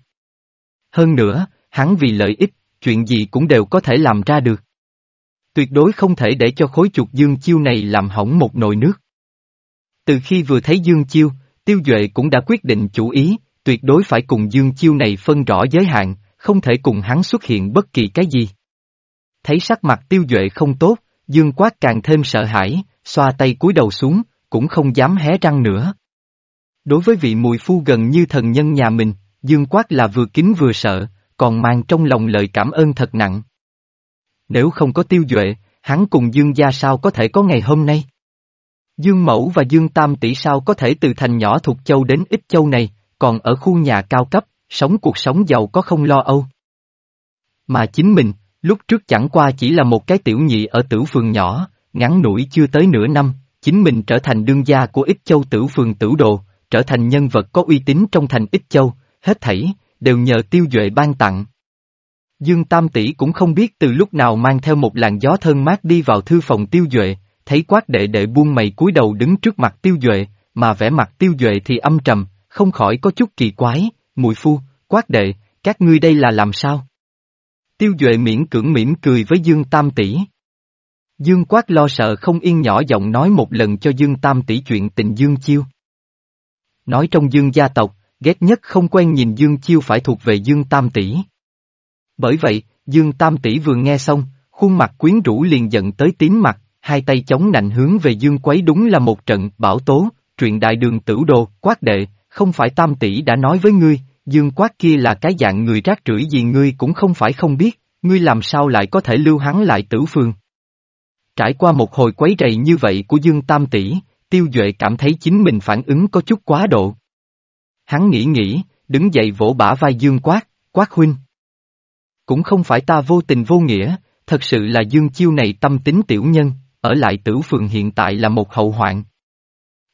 Hơn nữa, hắn vì lợi ích, chuyện gì cũng đều có thể làm ra được. Tuyệt đối không thể để cho khối chuột Dương Chiêu này làm hỏng một nồi nước. Từ khi vừa thấy Dương Chiêu, Tiêu Duệ cũng đã quyết định chủ ý, tuyệt đối phải cùng Dương Chiêu này phân rõ giới hạn, không thể cùng hắn xuất hiện bất kỳ cái gì. Thấy sắc mặt Tiêu Duệ không tốt, Dương Quát càng thêm sợ hãi, xoa tay cúi đầu xuống, cũng không dám hé răng nữa. Đối với vị mùi phu gần như thần nhân nhà mình, Dương Quát là vừa kính vừa sợ, còn mang trong lòng lời cảm ơn thật nặng. Nếu không có tiêu duệ, hắn cùng Dương gia sao có thể có ngày hôm nay? Dương Mẫu và Dương Tam tỷ sao có thể từ thành nhỏ thuộc châu đến ít châu này, còn ở khu nhà cao cấp, sống cuộc sống giàu có không lo âu. Mà chính mình, lúc trước chẳng qua chỉ là một cái tiểu nhị ở tử phường nhỏ, ngắn ngủi chưa tới nửa năm, chính mình trở thành đương gia của ít châu tử phường tử đồ, trở thành nhân vật có uy tín trong thành ít châu, hết thảy, đều nhờ tiêu duệ ban tặng. Dương Tam Tỷ cũng không biết từ lúc nào mang theo một làn gió thơm mát đi vào thư phòng tiêu duệ, thấy quát đệ đệ buông mày cúi đầu đứng trước mặt tiêu duệ, mà vẻ mặt tiêu duệ thì âm trầm, không khỏi có chút kỳ quái, mùi phu, quát đệ, các ngươi đây là làm sao? Tiêu duệ miễn cưỡng mỉm cười với Dương Tam Tỷ. Dương quát lo sợ không yên nhỏ giọng nói một lần cho Dương Tam Tỷ chuyện tình Dương Chiêu. Nói trong Dương gia tộc, ghét nhất không quen nhìn Dương Chiêu phải thuộc về Dương Tam Tỷ. Bởi vậy, Dương Tam Tỷ vừa nghe xong, khuôn mặt quyến rũ liền giận tới tím mặt, hai tay chống nạnh hướng về Dương Quấy đúng là một trận bảo tố, truyện đại đường tử đồ, quát đệ, không phải Tam Tỷ đã nói với ngươi, Dương quát kia là cái dạng người rác rưởi gì ngươi cũng không phải không biết, ngươi làm sao lại có thể lưu hắn lại tử phương. Trải qua một hồi quấy rầy như vậy của Dương Tam Tỷ, Tiêu Duệ cảm thấy chính mình phản ứng có chút quá độ. Hắn nghĩ nghĩ, đứng dậy vỗ bả vai Dương quát, quát huynh. Cũng không phải ta vô tình vô nghĩa, thật sự là Dương Chiêu này tâm tính tiểu nhân, ở lại tử phường hiện tại là một hậu hoạn.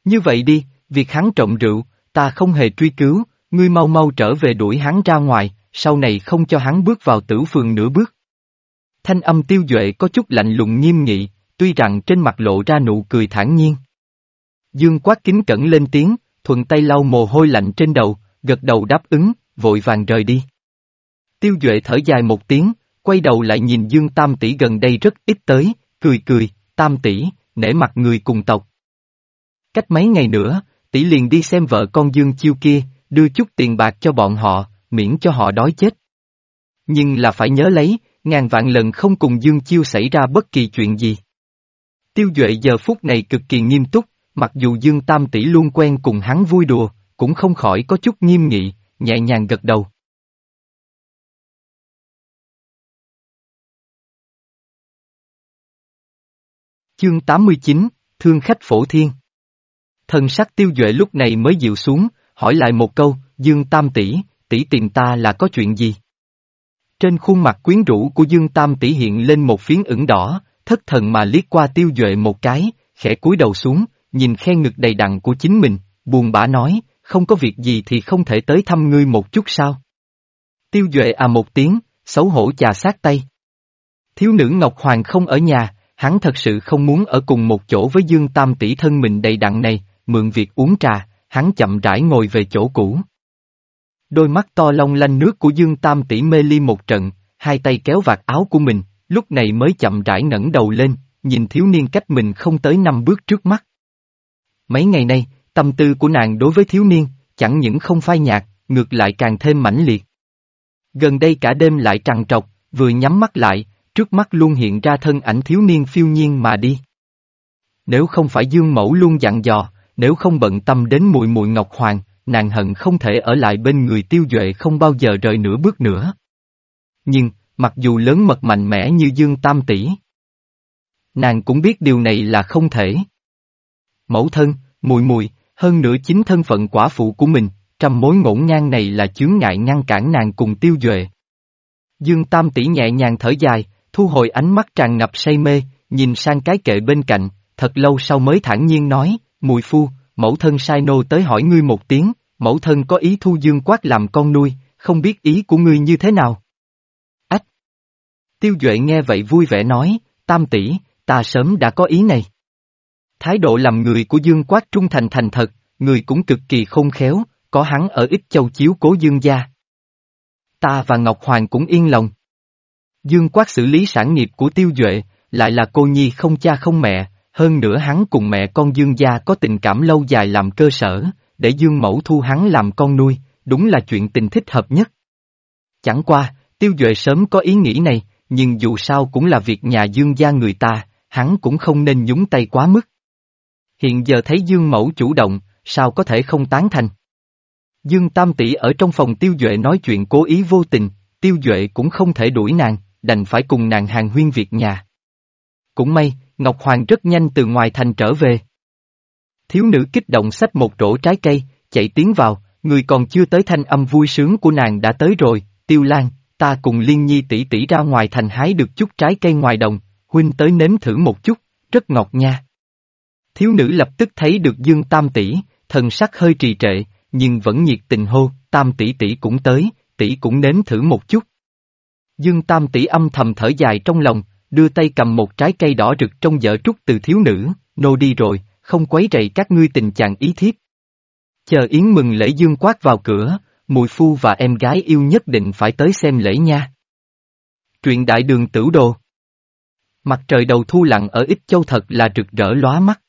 Như vậy đi, việc hắn trộm rượu, ta không hề truy cứu, ngươi mau mau trở về đuổi hắn ra ngoài, sau này không cho hắn bước vào tử phường nửa bước. Thanh âm tiêu duệ có chút lạnh lùng nghiêm nghị, tuy rằng trên mặt lộ ra nụ cười thản nhiên. Dương quát kính cẩn lên tiếng, thuận tay lau mồ hôi lạnh trên đầu, gật đầu đáp ứng, vội vàng rời đi. Tiêu Duệ thở dài một tiếng, quay đầu lại nhìn Dương Tam tỷ gần đây rất ít tới, cười cười, Tam tỷ, nể mặt người cùng tộc. Cách mấy ngày nữa, tỷ liền đi xem vợ con Dương Chiêu kia, đưa chút tiền bạc cho bọn họ, miễn cho họ đói chết. Nhưng là phải nhớ lấy, ngàn vạn lần không cùng Dương Chiêu xảy ra bất kỳ chuyện gì. Tiêu Duệ giờ phút này cực kỳ nghiêm túc, mặc dù Dương Tam tỷ luôn quen cùng hắn vui đùa, cũng không khỏi có chút nghiêm nghị, nhẹ nhàng gật đầu. Chương 89, Thương khách phổ thiên Thần sắc tiêu duệ lúc này mới dịu xuống, hỏi lại một câu, Dương Tam tỷ, tỷ tìm ta là có chuyện gì? Trên khuôn mặt quyến rũ của Dương Tam tỷ hiện lên một phiến ửng đỏ, thất thần mà liếc qua tiêu duệ một cái, khẽ cúi đầu xuống, nhìn khen ngực đầy đặn của chính mình, buồn bã nói, không có việc gì thì không thể tới thăm ngươi một chút sao? Tiêu duệ à một tiếng, xấu hổ chà sát tay. Thiếu nữ Ngọc Hoàng không ở nhà, hắn thật sự không muốn ở cùng một chỗ với Dương Tam tỷ thân mình đầy đặn này, mượn việc uống trà, hắn chậm rãi ngồi về chỗ cũ. Đôi mắt to long lanh nước của Dương Tam tỷ mê ly một trận, hai tay kéo vạt áo của mình, lúc này mới chậm rãi ngẩng đầu lên, nhìn thiếu niên cách mình không tới năm bước trước mắt. Mấy ngày nay, tâm tư của nàng đối với thiếu niên, chẳng những không phai nhạt, ngược lại càng thêm mãnh liệt. Gần đây cả đêm lại trằn trọc, vừa nhắm mắt lại, trước mắt luôn hiện ra thân ảnh thiếu niên phiêu nhiên mà đi. Nếu không phải Dương Mẫu luôn dặn dò, nếu không bận tâm đến muội muội Ngọc Hoàng, nàng hận không thể ở lại bên người tiêu duệ không bao giờ rời nửa bước nữa. Nhưng, mặc dù lớn mật mạnh mẽ như Dương Tam Tỷ, nàng cũng biết điều này là không thể. Mẫu thân, mùi mùi, hơn nữa chính thân phận quả phụ của mình, trăm mối ngổn ngang này là chướng ngại ngăn cản nàng cùng tiêu duệ. Dương Tam Tỷ nhẹ nhàng thở dài, thu hồi ánh mắt tràn ngập say mê, nhìn sang cái kệ bên cạnh, thật lâu sau mới thản nhiên nói, mùi phu, mẫu thân sai nô tới hỏi ngươi một tiếng, mẫu thân có ý thu dương quát làm con nuôi, không biết ý của ngươi như thế nào. Ách! Tiêu Duệ nghe vậy vui vẻ nói, tam tỷ, ta sớm đã có ý này. Thái độ làm người của dương quát trung thành thành thật, người cũng cực kỳ khôn khéo, có hắn ở ít châu chiếu cố dương gia. Ta và Ngọc Hoàng cũng yên lòng. Dương quát xử lý sản nghiệp của tiêu duệ, lại là cô nhi không cha không mẹ, hơn nữa hắn cùng mẹ con Dương gia có tình cảm lâu dài làm cơ sở, để Dương mẫu thu hắn làm con nuôi, đúng là chuyện tình thích hợp nhất. Chẳng qua, tiêu duệ sớm có ý nghĩ này, nhưng dù sao cũng là việc nhà Dương gia người ta, hắn cũng không nên nhúng tay quá mức. Hiện giờ thấy Dương mẫu chủ động, sao có thể không tán thành. Dương Tam Tỷ ở trong phòng tiêu duệ nói chuyện cố ý vô tình, tiêu duệ cũng không thể đuổi nàng, đành phải cùng nàng hàng huyên việc nhà. Cũng may, Ngọc Hoàng rất nhanh từ ngoài thành trở về. Thiếu nữ kích động xách một rổ trái cây, chạy tiến vào, người còn chưa tới thanh âm vui sướng của nàng đã tới rồi, tiêu lan, ta cùng liên nhi tỷ tỷ ra ngoài thành hái được chút trái cây ngoài đồng, huynh tới nếm thử một chút, rất ngọt nha. Thiếu nữ lập tức thấy được dương tam tỷ, thần sắc hơi trì trệ, nhưng vẫn nhiệt tình hô, tam tỷ tỷ cũng tới, tỷ cũng nếm thử một chút. Dương tam tỷ âm thầm thở dài trong lòng, đưa tay cầm một trái cây đỏ rực trong dở trúc từ thiếu nữ, nô đi rồi, không quấy rầy các ngươi tình chàng ý thiếp. Chờ Yến mừng lễ dương quát vào cửa, mùi phu và em gái yêu nhất định phải tới xem lễ nha. Truyện đại đường tử đồ Mặt trời đầu thu lặng ở Ích Châu thật là rực rỡ lóa mắt.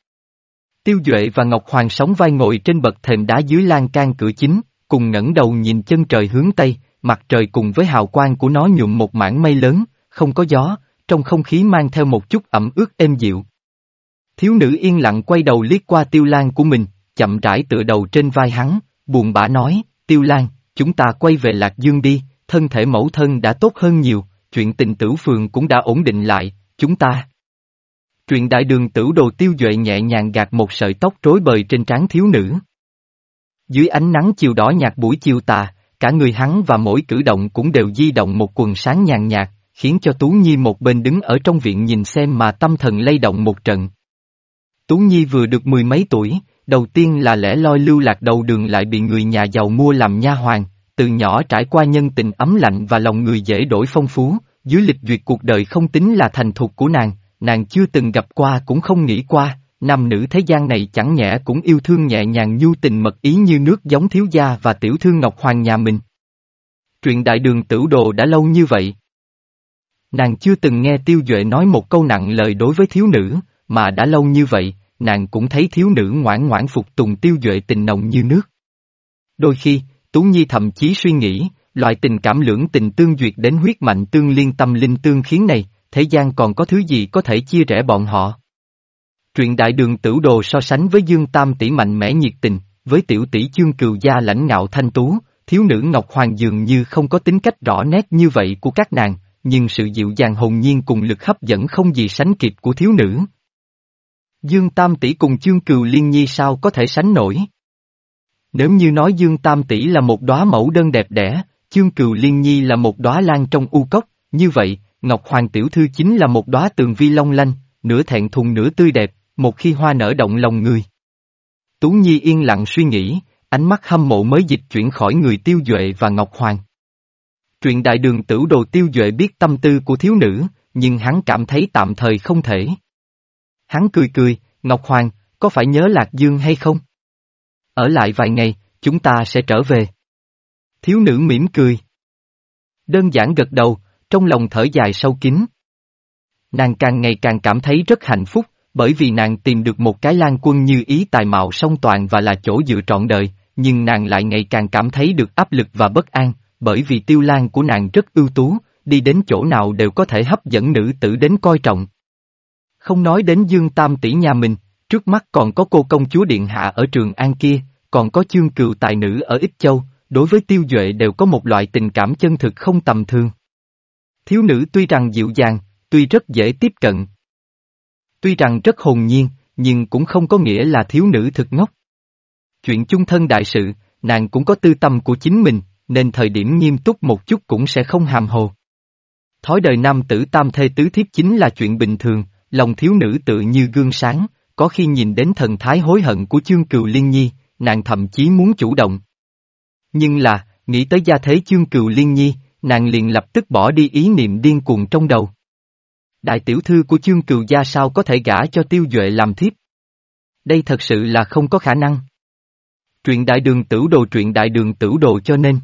Tiêu Duệ và Ngọc Hoàng sóng vai ngồi trên bậc thềm đá dưới lan can cửa chính, cùng ngẩng đầu nhìn chân trời hướng Tây, mặt trời cùng với hào quang của nó nhuộm một mảng mây lớn, không có gió, trong không khí mang theo một chút ẩm ướt êm dịu. Thiếu nữ yên lặng quay đầu liếc qua tiêu lan của mình, chậm rãi tựa đầu trên vai hắn, buồn bã nói, tiêu lan, chúng ta quay về Lạc Dương đi, thân thể mẫu thân đã tốt hơn nhiều, chuyện tình tử phường cũng đã ổn định lại, chúng ta. chuyện đại đường tử đồ tiêu duệ nhẹ nhàng gạt một sợi tóc rối bời trên trán thiếu nữ. Dưới ánh nắng chiều đỏ nhạt buổi chiều tà, cả người hắn và mỗi cử động cũng đều di động một quần sáng nhàn nhạt, khiến cho Tú Nhi một bên đứng ở trong viện nhìn xem mà tâm thần lay động một trận. Tú Nhi vừa được mười mấy tuổi, đầu tiên là lẽ loi lưu lạc đầu đường lại bị người nhà giàu mua làm nha hoàng, từ nhỏ trải qua nhân tình ấm lạnh và lòng người dễ đổi phong phú, dưới lịch duyệt cuộc đời không tính là thành thục của nàng, nàng chưa từng gặp qua cũng không nghĩ qua, nam nữ thế gian này chẳng nhẽ cũng yêu thương nhẹ nhàng nhu tình mật ý như nước giống thiếu gia và tiểu thư Ngọc Hoàng nhà mình. Truyện đại đường tử đồ đã lâu như vậy, Nàng chưa từng nghe Tiêu Duệ nói một câu nặng lời đối với thiếu nữ, mà đã lâu như vậy, nàng cũng thấy thiếu nữ ngoãn ngoãn phục tùng Tiêu Duệ tình nồng như nước. Đôi khi, Tú Nhi thậm chí suy nghĩ, loại tình cảm lưỡng tình tương duyệt đến huyết mạnh tương liên tâm linh tương khiến này, thế gian còn có thứ gì có thể chia rẽ bọn họ. Truyện đại đường tử đồ so sánh với Dương Tam tỷ mạnh mẽ nhiệt tình, với tiểu tỷ chương cừu gia lãnh ngạo thanh tú, thiếu nữ Ngọc Hoàng dường như không có tính cách rõ nét như vậy của các nàng, nhưng sự dịu dàng hồn nhiên cùng lực hấp dẫn không gì sánh kịp của thiếu nữ. Dương Tam Tỷ cùng Chương Cừu Liên Nhi sao có thể sánh nổi? Nếu như nói Dương Tam Tỷ là một đóa mẫu đơn đẹp đẽ, Chương Cừu Liên Nhi là một đóa lan trong u cốc, như vậy, Ngọc Hoàng Tiểu Thư chính là một đóa tường vi long lanh, nửa thẹn thùng nửa tươi đẹp, một khi hoa nở động lòng người. Tú Nhi yên lặng suy nghĩ, ánh mắt hâm mộ mới dịch chuyển khỏi người tiêu duệ và Ngọc Hoàng. Truyện đại đường tử đồ tiêu duệ biết tâm tư của thiếu nữ, nhưng hắn cảm thấy tạm thời không thể. Hắn cười cười, Ngọc Hoàng, có phải nhớ Lạc Dương hay không? Ở lại vài ngày, chúng ta sẽ trở về. Thiếu nữ mỉm cười. Đơn giản gật đầu, trong lòng thở dài sâu kín. Nàng càng ngày càng cảm thấy rất hạnh phúc, bởi vì nàng tìm được một cái lan quân như ý tài mạo song toàn và là chỗ dựa trọn đời, nhưng nàng lại ngày càng cảm thấy được áp lực và bất an, bởi vì tiêu lan của nàng rất ưu tú, đi đến chỗ nào đều có thể hấp dẫn nữ tử đến coi trọng. Không nói đến Dương Tam tỷ nhà mình, trước mắt còn có cô công chúa Điện Hạ ở Trường An kia, còn có chương cựu tài nữ ở Ích Châu, đối với tiêu duệ đều có một loại tình cảm chân thực không tầm thường. Thiếu nữ tuy rằng dịu dàng, tuy rất dễ tiếp cận. Tuy rằng rất hồn nhiên, nhưng cũng không có nghĩa là thiếu nữ thực ngốc. Chuyện chung thân đại sự, nàng cũng có tư tâm của chính mình, nên thời điểm nghiêm túc một chút cũng sẽ không hàm hồ. Thói đời nam tử tam thê tứ thiếp chính là chuyện bình thường, lòng thiếu nữ tự như gương sáng, có khi nhìn đến thần thái hối hận của chương cừu liên nhi, nàng thậm chí muốn chủ động. Nhưng là, nghĩ tới gia thế chương cừu liên nhi, nàng liền lập tức bỏ đi ý niệm điên cuồng trong đầu. Đại tiểu thư của chương cừu gia sao có thể gả cho tiêu duệ làm thiếp? Đây thật sự là không có khả năng. Truyện đại đường tử đồ truyện đại đường tử đồ cho nên.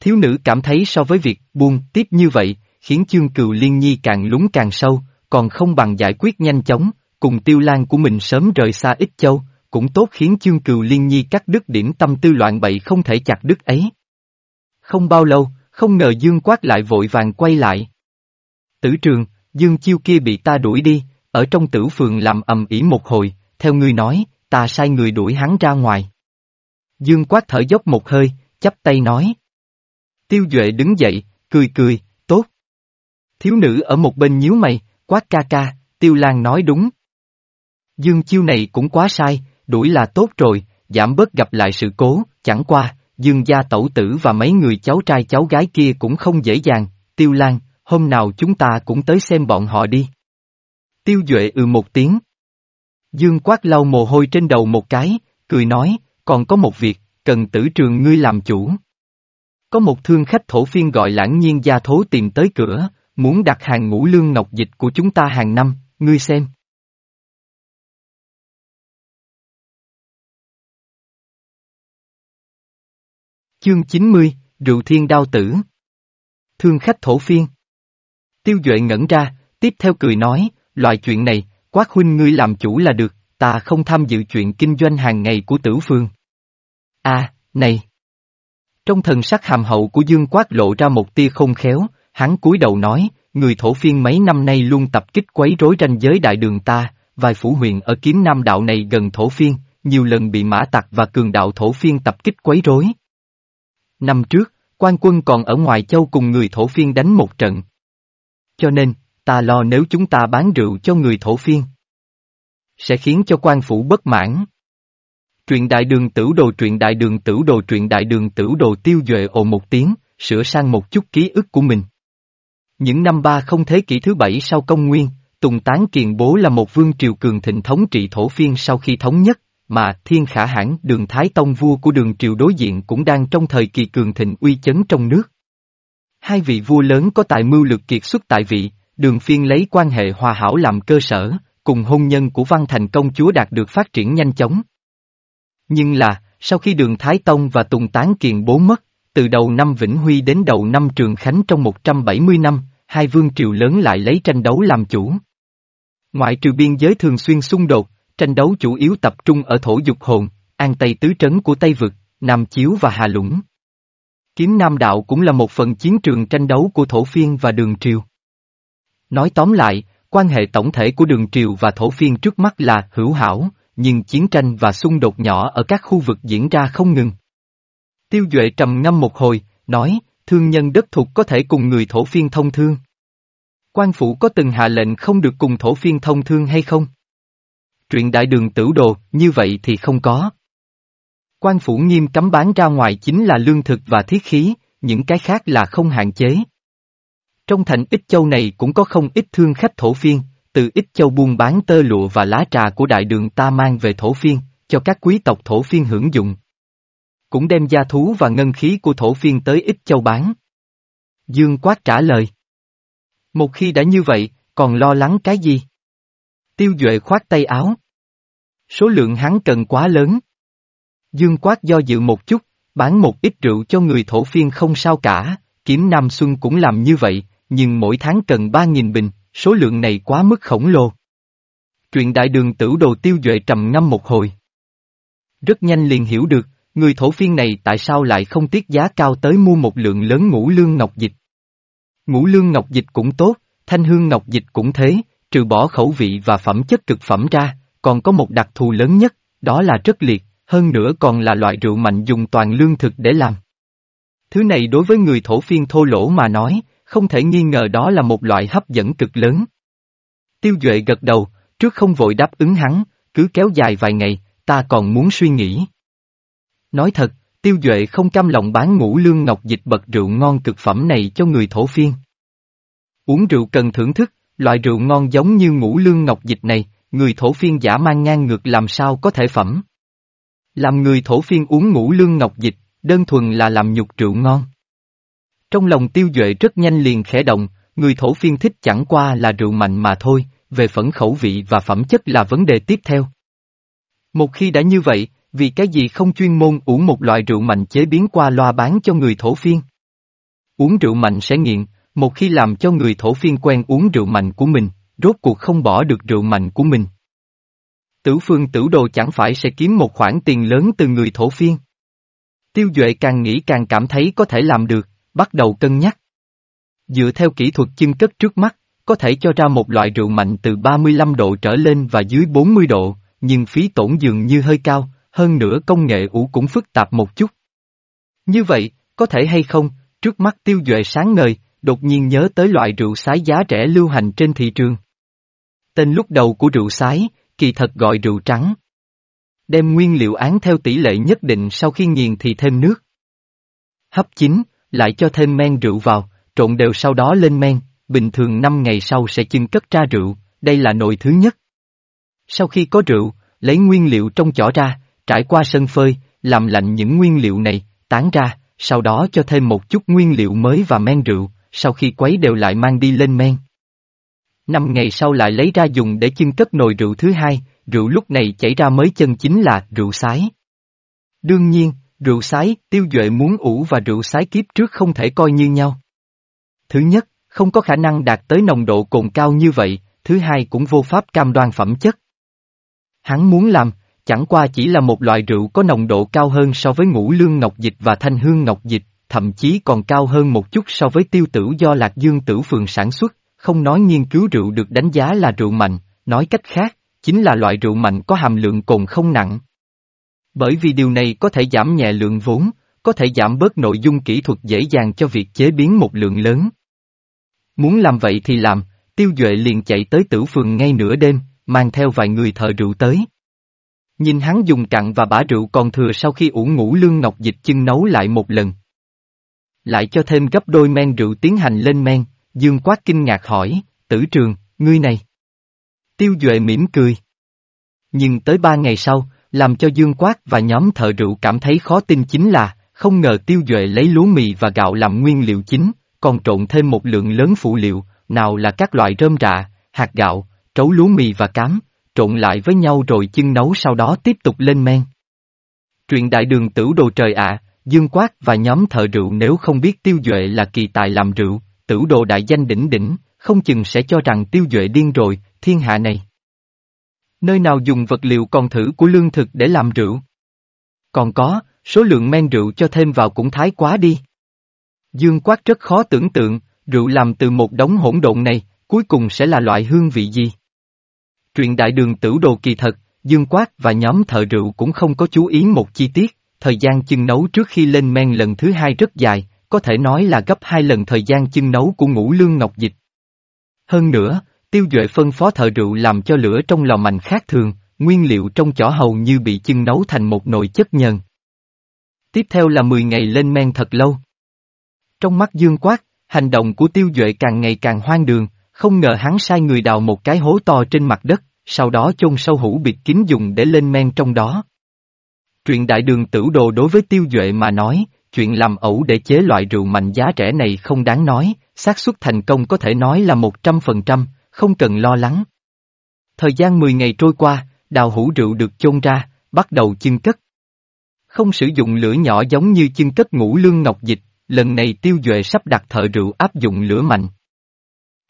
Thiếu nữ cảm thấy so với việc buông tiếp như vậy, khiến chương cừu liên nhi càng lúng càng sâu, còn không bằng giải quyết nhanh chóng, cùng tiêu lan của mình sớm rời xa ít châu, cũng tốt khiến chương cừu liên nhi cắt đứt điểm tâm tư loạn bậy không thể chặt đứt ấy. Không bao lâu, không ngờ Dương Quát lại vội vàng quay lại. Tử trường, Dương Chiêu kia bị ta đuổi đi, ở trong tử phường làm ầm ĩ một hồi, theo ngươi nói, ta sai người đuổi hắn ra ngoài. Dương Quát thở dốc một hơi, chắp tay nói. Tiêu Duệ đứng dậy, cười cười, tốt. Thiếu nữ ở một bên nhíu mày, quát ca ca, Tiêu Lan nói đúng. Dương Chiêu này cũng quá sai, đuổi là tốt rồi, giảm bớt gặp lại sự cố, chẳng qua, Dương gia tẩu tử và mấy người cháu trai cháu gái kia cũng không dễ dàng, Tiêu Lan, hôm nào chúng ta cũng tới xem bọn họ đi. Tiêu Duệ ừ một tiếng. Dương quát lau mồ hôi trên đầu một cái, cười nói, còn có một việc, cần tử trường ngươi làm chủ. Có một thương khách thổ phiên gọi lãng nhiên gia thố tìm tới cửa, muốn đặt hàng ngũ lương ngọc dịch của chúng ta hàng năm, ngươi xem. Chương 90, Rượu Thiên Đao Tử Thương khách thổ phiên Tiêu Duệ ngẩn ra, tiếp theo cười nói, loại chuyện này, quát huynh ngươi làm chủ là được, ta không tham dự chuyện kinh doanh hàng ngày của tử phương. À, này! Trong thần sắc hàm hậu của Dương Quát lộ ra một tia không khéo, hắn cúi đầu nói, người thổ phiên mấy năm nay luôn tập kích quấy rối ranh giới đại đường ta, vài phủ huyện ở kiếm nam đạo này gần thổ phiên, nhiều lần bị mã tặc và cường đạo thổ phiên tập kích quấy rối. Năm trước, quan quân còn ở ngoài châu cùng người thổ phiên đánh một trận. Cho nên, ta lo nếu chúng ta bán rượu cho người thổ phiên, sẽ khiến cho quan phủ bất mãn. Truyện đại đường tử đồ truyện đại đường tử đồ truyện đại đường tử đồ tiêu duệ ồ một tiếng, sửa sang một chút ký ức của mình. Những năm ba không thế kỷ thứ bảy sau công nguyên, Tùng Tán Kiền Bố là một vương triều cường thịnh thống trị thổ phiên sau khi thống nhất, mà Thiên Khả Hãn đường Thái Tông vua của đường triều đối diện cũng đang trong thời kỳ cường thịnh uy chấn trong nước. Hai vị vua lớn có tài mưu lược kiệt xuất tại vị, đường phiên lấy quan hệ hòa hảo làm cơ sở, cùng hôn nhân của Văn Thành công chúa đạt được phát triển nhanh chóng. Nhưng là, sau khi đường Thái Tông và Tùng Tán Kiền bố mất, từ đầu năm Vĩnh Huy đến đầu năm Trường Khánh trong 170 năm, hai vương triều lớn lại lấy tranh đấu làm chủ. Ngoại trừ biên giới thường xuyên xung đột, tranh đấu chủ yếu tập trung ở thổ dục hồn, an tây tứ trấn của Tây Vực, Nam Chiếu và Hà Lũng. Kiếm Nam Đạo cũng là một phần chiến trường tranh đấu của thổ phiên và đường triều. Nói tóm lại, quan hệ tổng thể của đường triều và thổ phiên trước mắt là hữu hảo, nhưng chiến tranh và xung đột nhỏ ở các khu vực diễn ra không ngừng. Tiêu Duệ trầm ngâm một hồi, nói, thương nhân đất thuộc có thể cùng người thổ phiên thông thương. Quan phủ có từng hạ lệnh không được cùng thổ phiên thông thương hay không? Truyện đại đường tử đồ, như vậy thì không có. Quan phủ nghiêm cấm bán ra ngoài chính là lương thực và thiết khí, những cái khác là không hạn chế. Trong thành ít châu này cũng có không ít thương khách thổ phiên, từ ít châu buôn bán tơ lụa và lá trà của đại đường ta mang về thổ phiên, cho các quý tộc thổ phiên hưởng dụng. Cũng đem gia thú và ngân khí của thổ phiên tới ít châu bán. Dương Quát trả lời. Một khi đã như vậy, còn lo lắng cái gì? Tiêu Duệ khoát tay áo. Số lượng hắn cần quá lớn. Dương Quát do dự một chút, bán một ít rượu cho người thổ phiên không sao cả, kiếm Nam Xuân cũng làm như vậy, nhưng mỗi tháng cần 3.000 bình, số lượng này quá mức khổng lồ. Truyện đại đường tử đồ tiêu duệ trầm ngâm một hồi. Rất nhanh liền hiểu được, người thổ phiên này tại sao lại không tiết giá cao tới mua một lượng lớn ngũ lương ngọc dịch. Ngũ lương ngọc dịch cũng tốt, thanh hương ngọc dịch cũng thế, trừ bỏ khẩu vị và phẩm chất cực phẩm ra, còn có một đặc thù lớn nhất, đó là rất liệt, hơn nữa còn là loại rượu mạnh dùng toàn lương thực để làm. Thứ này đối với người thổ phiên thô lỗ mà nói, không thể nghi ngờ đó là một loại hấp dẫn cực lớn. Tiêu Duệ gật đầu, trước không vội đáp ứng hắn, cứ kéo dài vài ngày, ta còn muốn suy nghĩ. Nói thật, Tiêu Duệ không cam lòng bán ngũ lương ngọc dịch bật rượu ngon cực phẩm này cho người thổ phiên. Uống rượu cần thưởng thức, loại rượu ngon giống như ngũ lương ngọc dịch này, người thổ phiên giả mang ngang ngược làm sao có thể phẩm. Làm người thổ phiên uống ngũ lương ngọc dịch, đơn thuần là làm nhục rượu ngon. Trong lòng tiêu duệ rất nhanh liền khẽ động, người thổ phiên thích chẳng qua là rượu mạnh mà thôi, về phẫn khẩu vị và phẩm chất là vấn đề tiếp theo. Một khi đã như vậy, vì cái gì không chuyên môn uống một loại rượu mạnh chế biến qua loa bán cho người thổ phiên? Uống rượu mạnh sẽ nghiện, một khi làm cho người thổ phiên quen uống rượu mạnh của mình, rốt cuộc không bỏ được rượu mạnh của mình. Tử phương tử đồ chẳng phải sẽ kiếm một khoản tiền lớn từ người thổ phiên. Tiêu Duệ càng nghĩ càng cảm thấy có thể làm được, bắt đầu cân nhắc. Dựa theo kỹ thuật chưng cất trước mắt, có thể cho ra một loại rượu mạnh từ 35 độ trở lên và dưới 40 độ, nhưng phí tổn dường như hơi cao, hơn nữa công nghệ ủ cũng phức tạp một chút. Như vậy, có thể hay không, trước mắt tiêu duệ sáng ngời, đột nhiên nhớ tới loại rượu sái giá rẻ lưu hành trên thị trường. Tên lúc đầu của rượu sái, kỳ thật gọi rượu trắng. Đem nguyên liệu án theo tỷ lệ nhất định sau khi nghiền thì thêm nước. Hấp chín, lại cho thêm men rượu vào, trộn đều sau đó lên men, bình thường 5 ngày sau sẽ chưng cất ra rượu, đây là nồi thứ nhất. Sau khi có rượu, lấy nguyên liệu trong chỏ ra, trải qua sân phơi, làm lạnh những nguyên liệu này, tán ra, sau đó cho thêm một chút nguyên liệu mới và men rượu, sau khi quấy đều lại mang đi lên men. Năm ngày sau lại lấy ra dùng để chưng cất nồi rượu thứ hai, rượu lúc này chảy ra mới chân chính là rượu sái. Đương nhiên, rượu sái, tiêu duệ muốn ủ và rượu sái kiếp trước không thể coi như nhau. Thứ nhất, không có khả năng đạt tới nồng độ cồn cao như vậy, thứ hai cũng vô pháp cam đoan phẩm chất. Hắn muốn làm, chẳng qua chỉ là một loại rượu có nồng độ cao hơn so với ngũ lương ngọc dịch và thanh hương ngọc dịch, thậm chí còn cao hơn một chút so với tiêu tử do Lạc Dương Tử Phường sản xuất, không nói nghiên cứu rượu được đánh giá là rượu mạnh, nói cách khác, chính là loại rượu mạnh có hàm lượng cồn không nặng. Bởi vì điều này có thể giảm nhẹ lượng vốn, có thể giảm bớt nội dung kỹ thuật dễ dàng cho việc chế biến một lượng lớn. Muốn làm vậy thì làm, tiêu duệ liền chạy tới tử phường ngay nửa đêm, mang theo vài người thợ rượu tới. Nhìn hắn dùng cặn và bả rượu còn thừa sau khi ủ ngủ lương ngọc dịch chân nấu lại một lần. Lại cho thêm gấp đôi men rượu tiến hành lên men, dương quát kinh ngạc hỏi, tử trường, ngươi này. Tiêu Duệ mỉm cười. Nhưng tới ba ngày sau, làm cho Dương Quát và nhóm thợ rượu cảm thấy khó tin chính là, không ngờ Tiêu Duệ lấy lúa mì và gạo làm nguyên liệu chính, còn trộn thêm một lượng lớn phụ liệu, nào là các loại rơm rạ, hạt gạo, trấu lúa mì và cám, trộn lại với nhau rồi chưng nấu sau đó tiếp tục lên men. Truyện đại đường tử đồ trời ạ, Dương Quát và nhóm thợ rượu nếu không biết Tiêu Duệ là kỳ tài làm rượu, tử đồ đại danh đỉnh đỉnh, không chừng sẽ cho rằng Tiêu Duệ điên rồi, thiên hạ này. Nơi nào dùng vật liệu còn thử của lương thực để làm rượu? Còn có, số lượng men rượu cho thêm vào cũng thái quá đi. Dương Quát rất khó tưởng tượng, rượu làm từ một đống hỗn độn này, cuối cùng sẽ là loại hương vị gì? Truyện đại đường tử đồ kỳ thật, Dương Quát và nhóm thợ rượu cũng không có chú ý một chi tiết, thời gian chưng nấu trước khi lên men lần thứ hai rất dài, có thể nói là gấp hai lần thời gian chưng nấu của ngũ lương ngọc dịch. Hơn nữa, tiêu duệ phân phó thợ rượu làm cho lửa trong lò mạnh khác thường, nguyên liệu trong chỏ hầu như bị chưng nấu thành một nồi chất nhờn. Tiếp theo là 10 ngày lên men thật lâu. Trong mắt dương quát, hành động của tiêu duệ càng ngày càng hoang đường, không ngờ hắn sai người đào một cái hố to trên mặt đất, sau đó chôn sâu hũ biệt kín dùng để lên men trong đó. Chuyện đại đường tử đồ đối với tiêu duệ mà nói, chuyện làm ẩu để chế loại rượu mạnh giá rẻ này không đáng nói, xác suất thành công có thể nói là 100%, không cần lo lắng. Thời gian 10 ngày trôi qua, đào hũ rượu được chôn ra, bắt đầu chưng cất. Không sử dụng lửa nhỏ giống như chưng cất ngũ lương ngọc dịch, lần này tiêu duệ sắp đặt thợ rượu áp dụng lửa mạnh.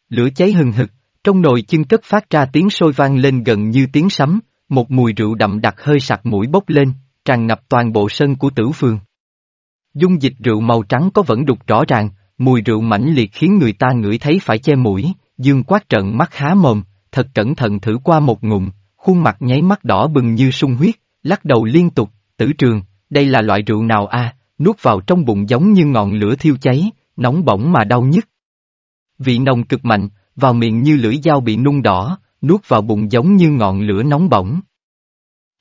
Lửa cháy hừng hực, trong nồi chưng cất phát ra tiếng sôi vang lên gần như tiếng sấm, một mùi rượu đậm đặc hơi sặc mũi bốc lên, tràn ngập toàn bộ sân của tử phường. Dung dịch rượu màu trắng có vẫn đục rõ ràng, mùi rượu mãnh liệt khiến người ta ngửi thấy phải che mũi, dương quát trận mắt há mồm, thật cẩn thận thử qua một ngụm, khuôn mặt nháy mắt đỏ bừng như sung huyết, lắc đầu liên tục, tử trường, đây là loại rượu nào a? nuốt vào trong bụng giống như ngọn lửa thiêu cháy, nóng bỏng mà đau nhức. Vị nồng cực mạnh, vào miệng như lưỡi dao bị nung đỏ, nuốt vào bụng giống như ngọn lửa nóng bỏng.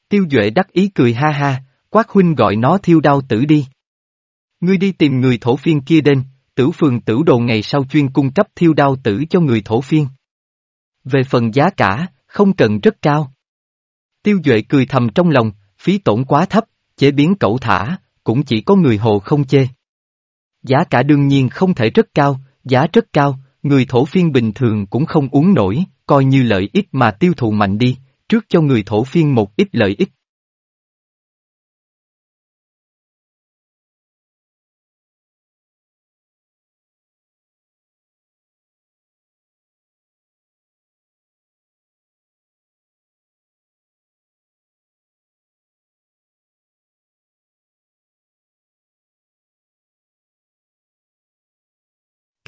Tiêu Duệ đắc ý cười ha ha, quát huynh gọi nó thiêu đau tử đi. Ngươi đi tìm người thổ phiên kia đến tử phường tử đồ ngày sau chuyên cung cấp thiêu đau tử cho người thổ phiên. Về phần giá cả, không cần rất cao. Tiêu Duệ cười thầm trong lòng, phí tổn quá thấp, chế biến cẩu thả, cũng chỉ có người hồ không chê. Giá cả đương nhiên không thể rất cao, giá rất cao, người thổ phiên bình thường cũng không uống nổi, coi như lợi ích mà tiêu thụ mạnh đi, trước cho người thổ phiên một ít lợi ích.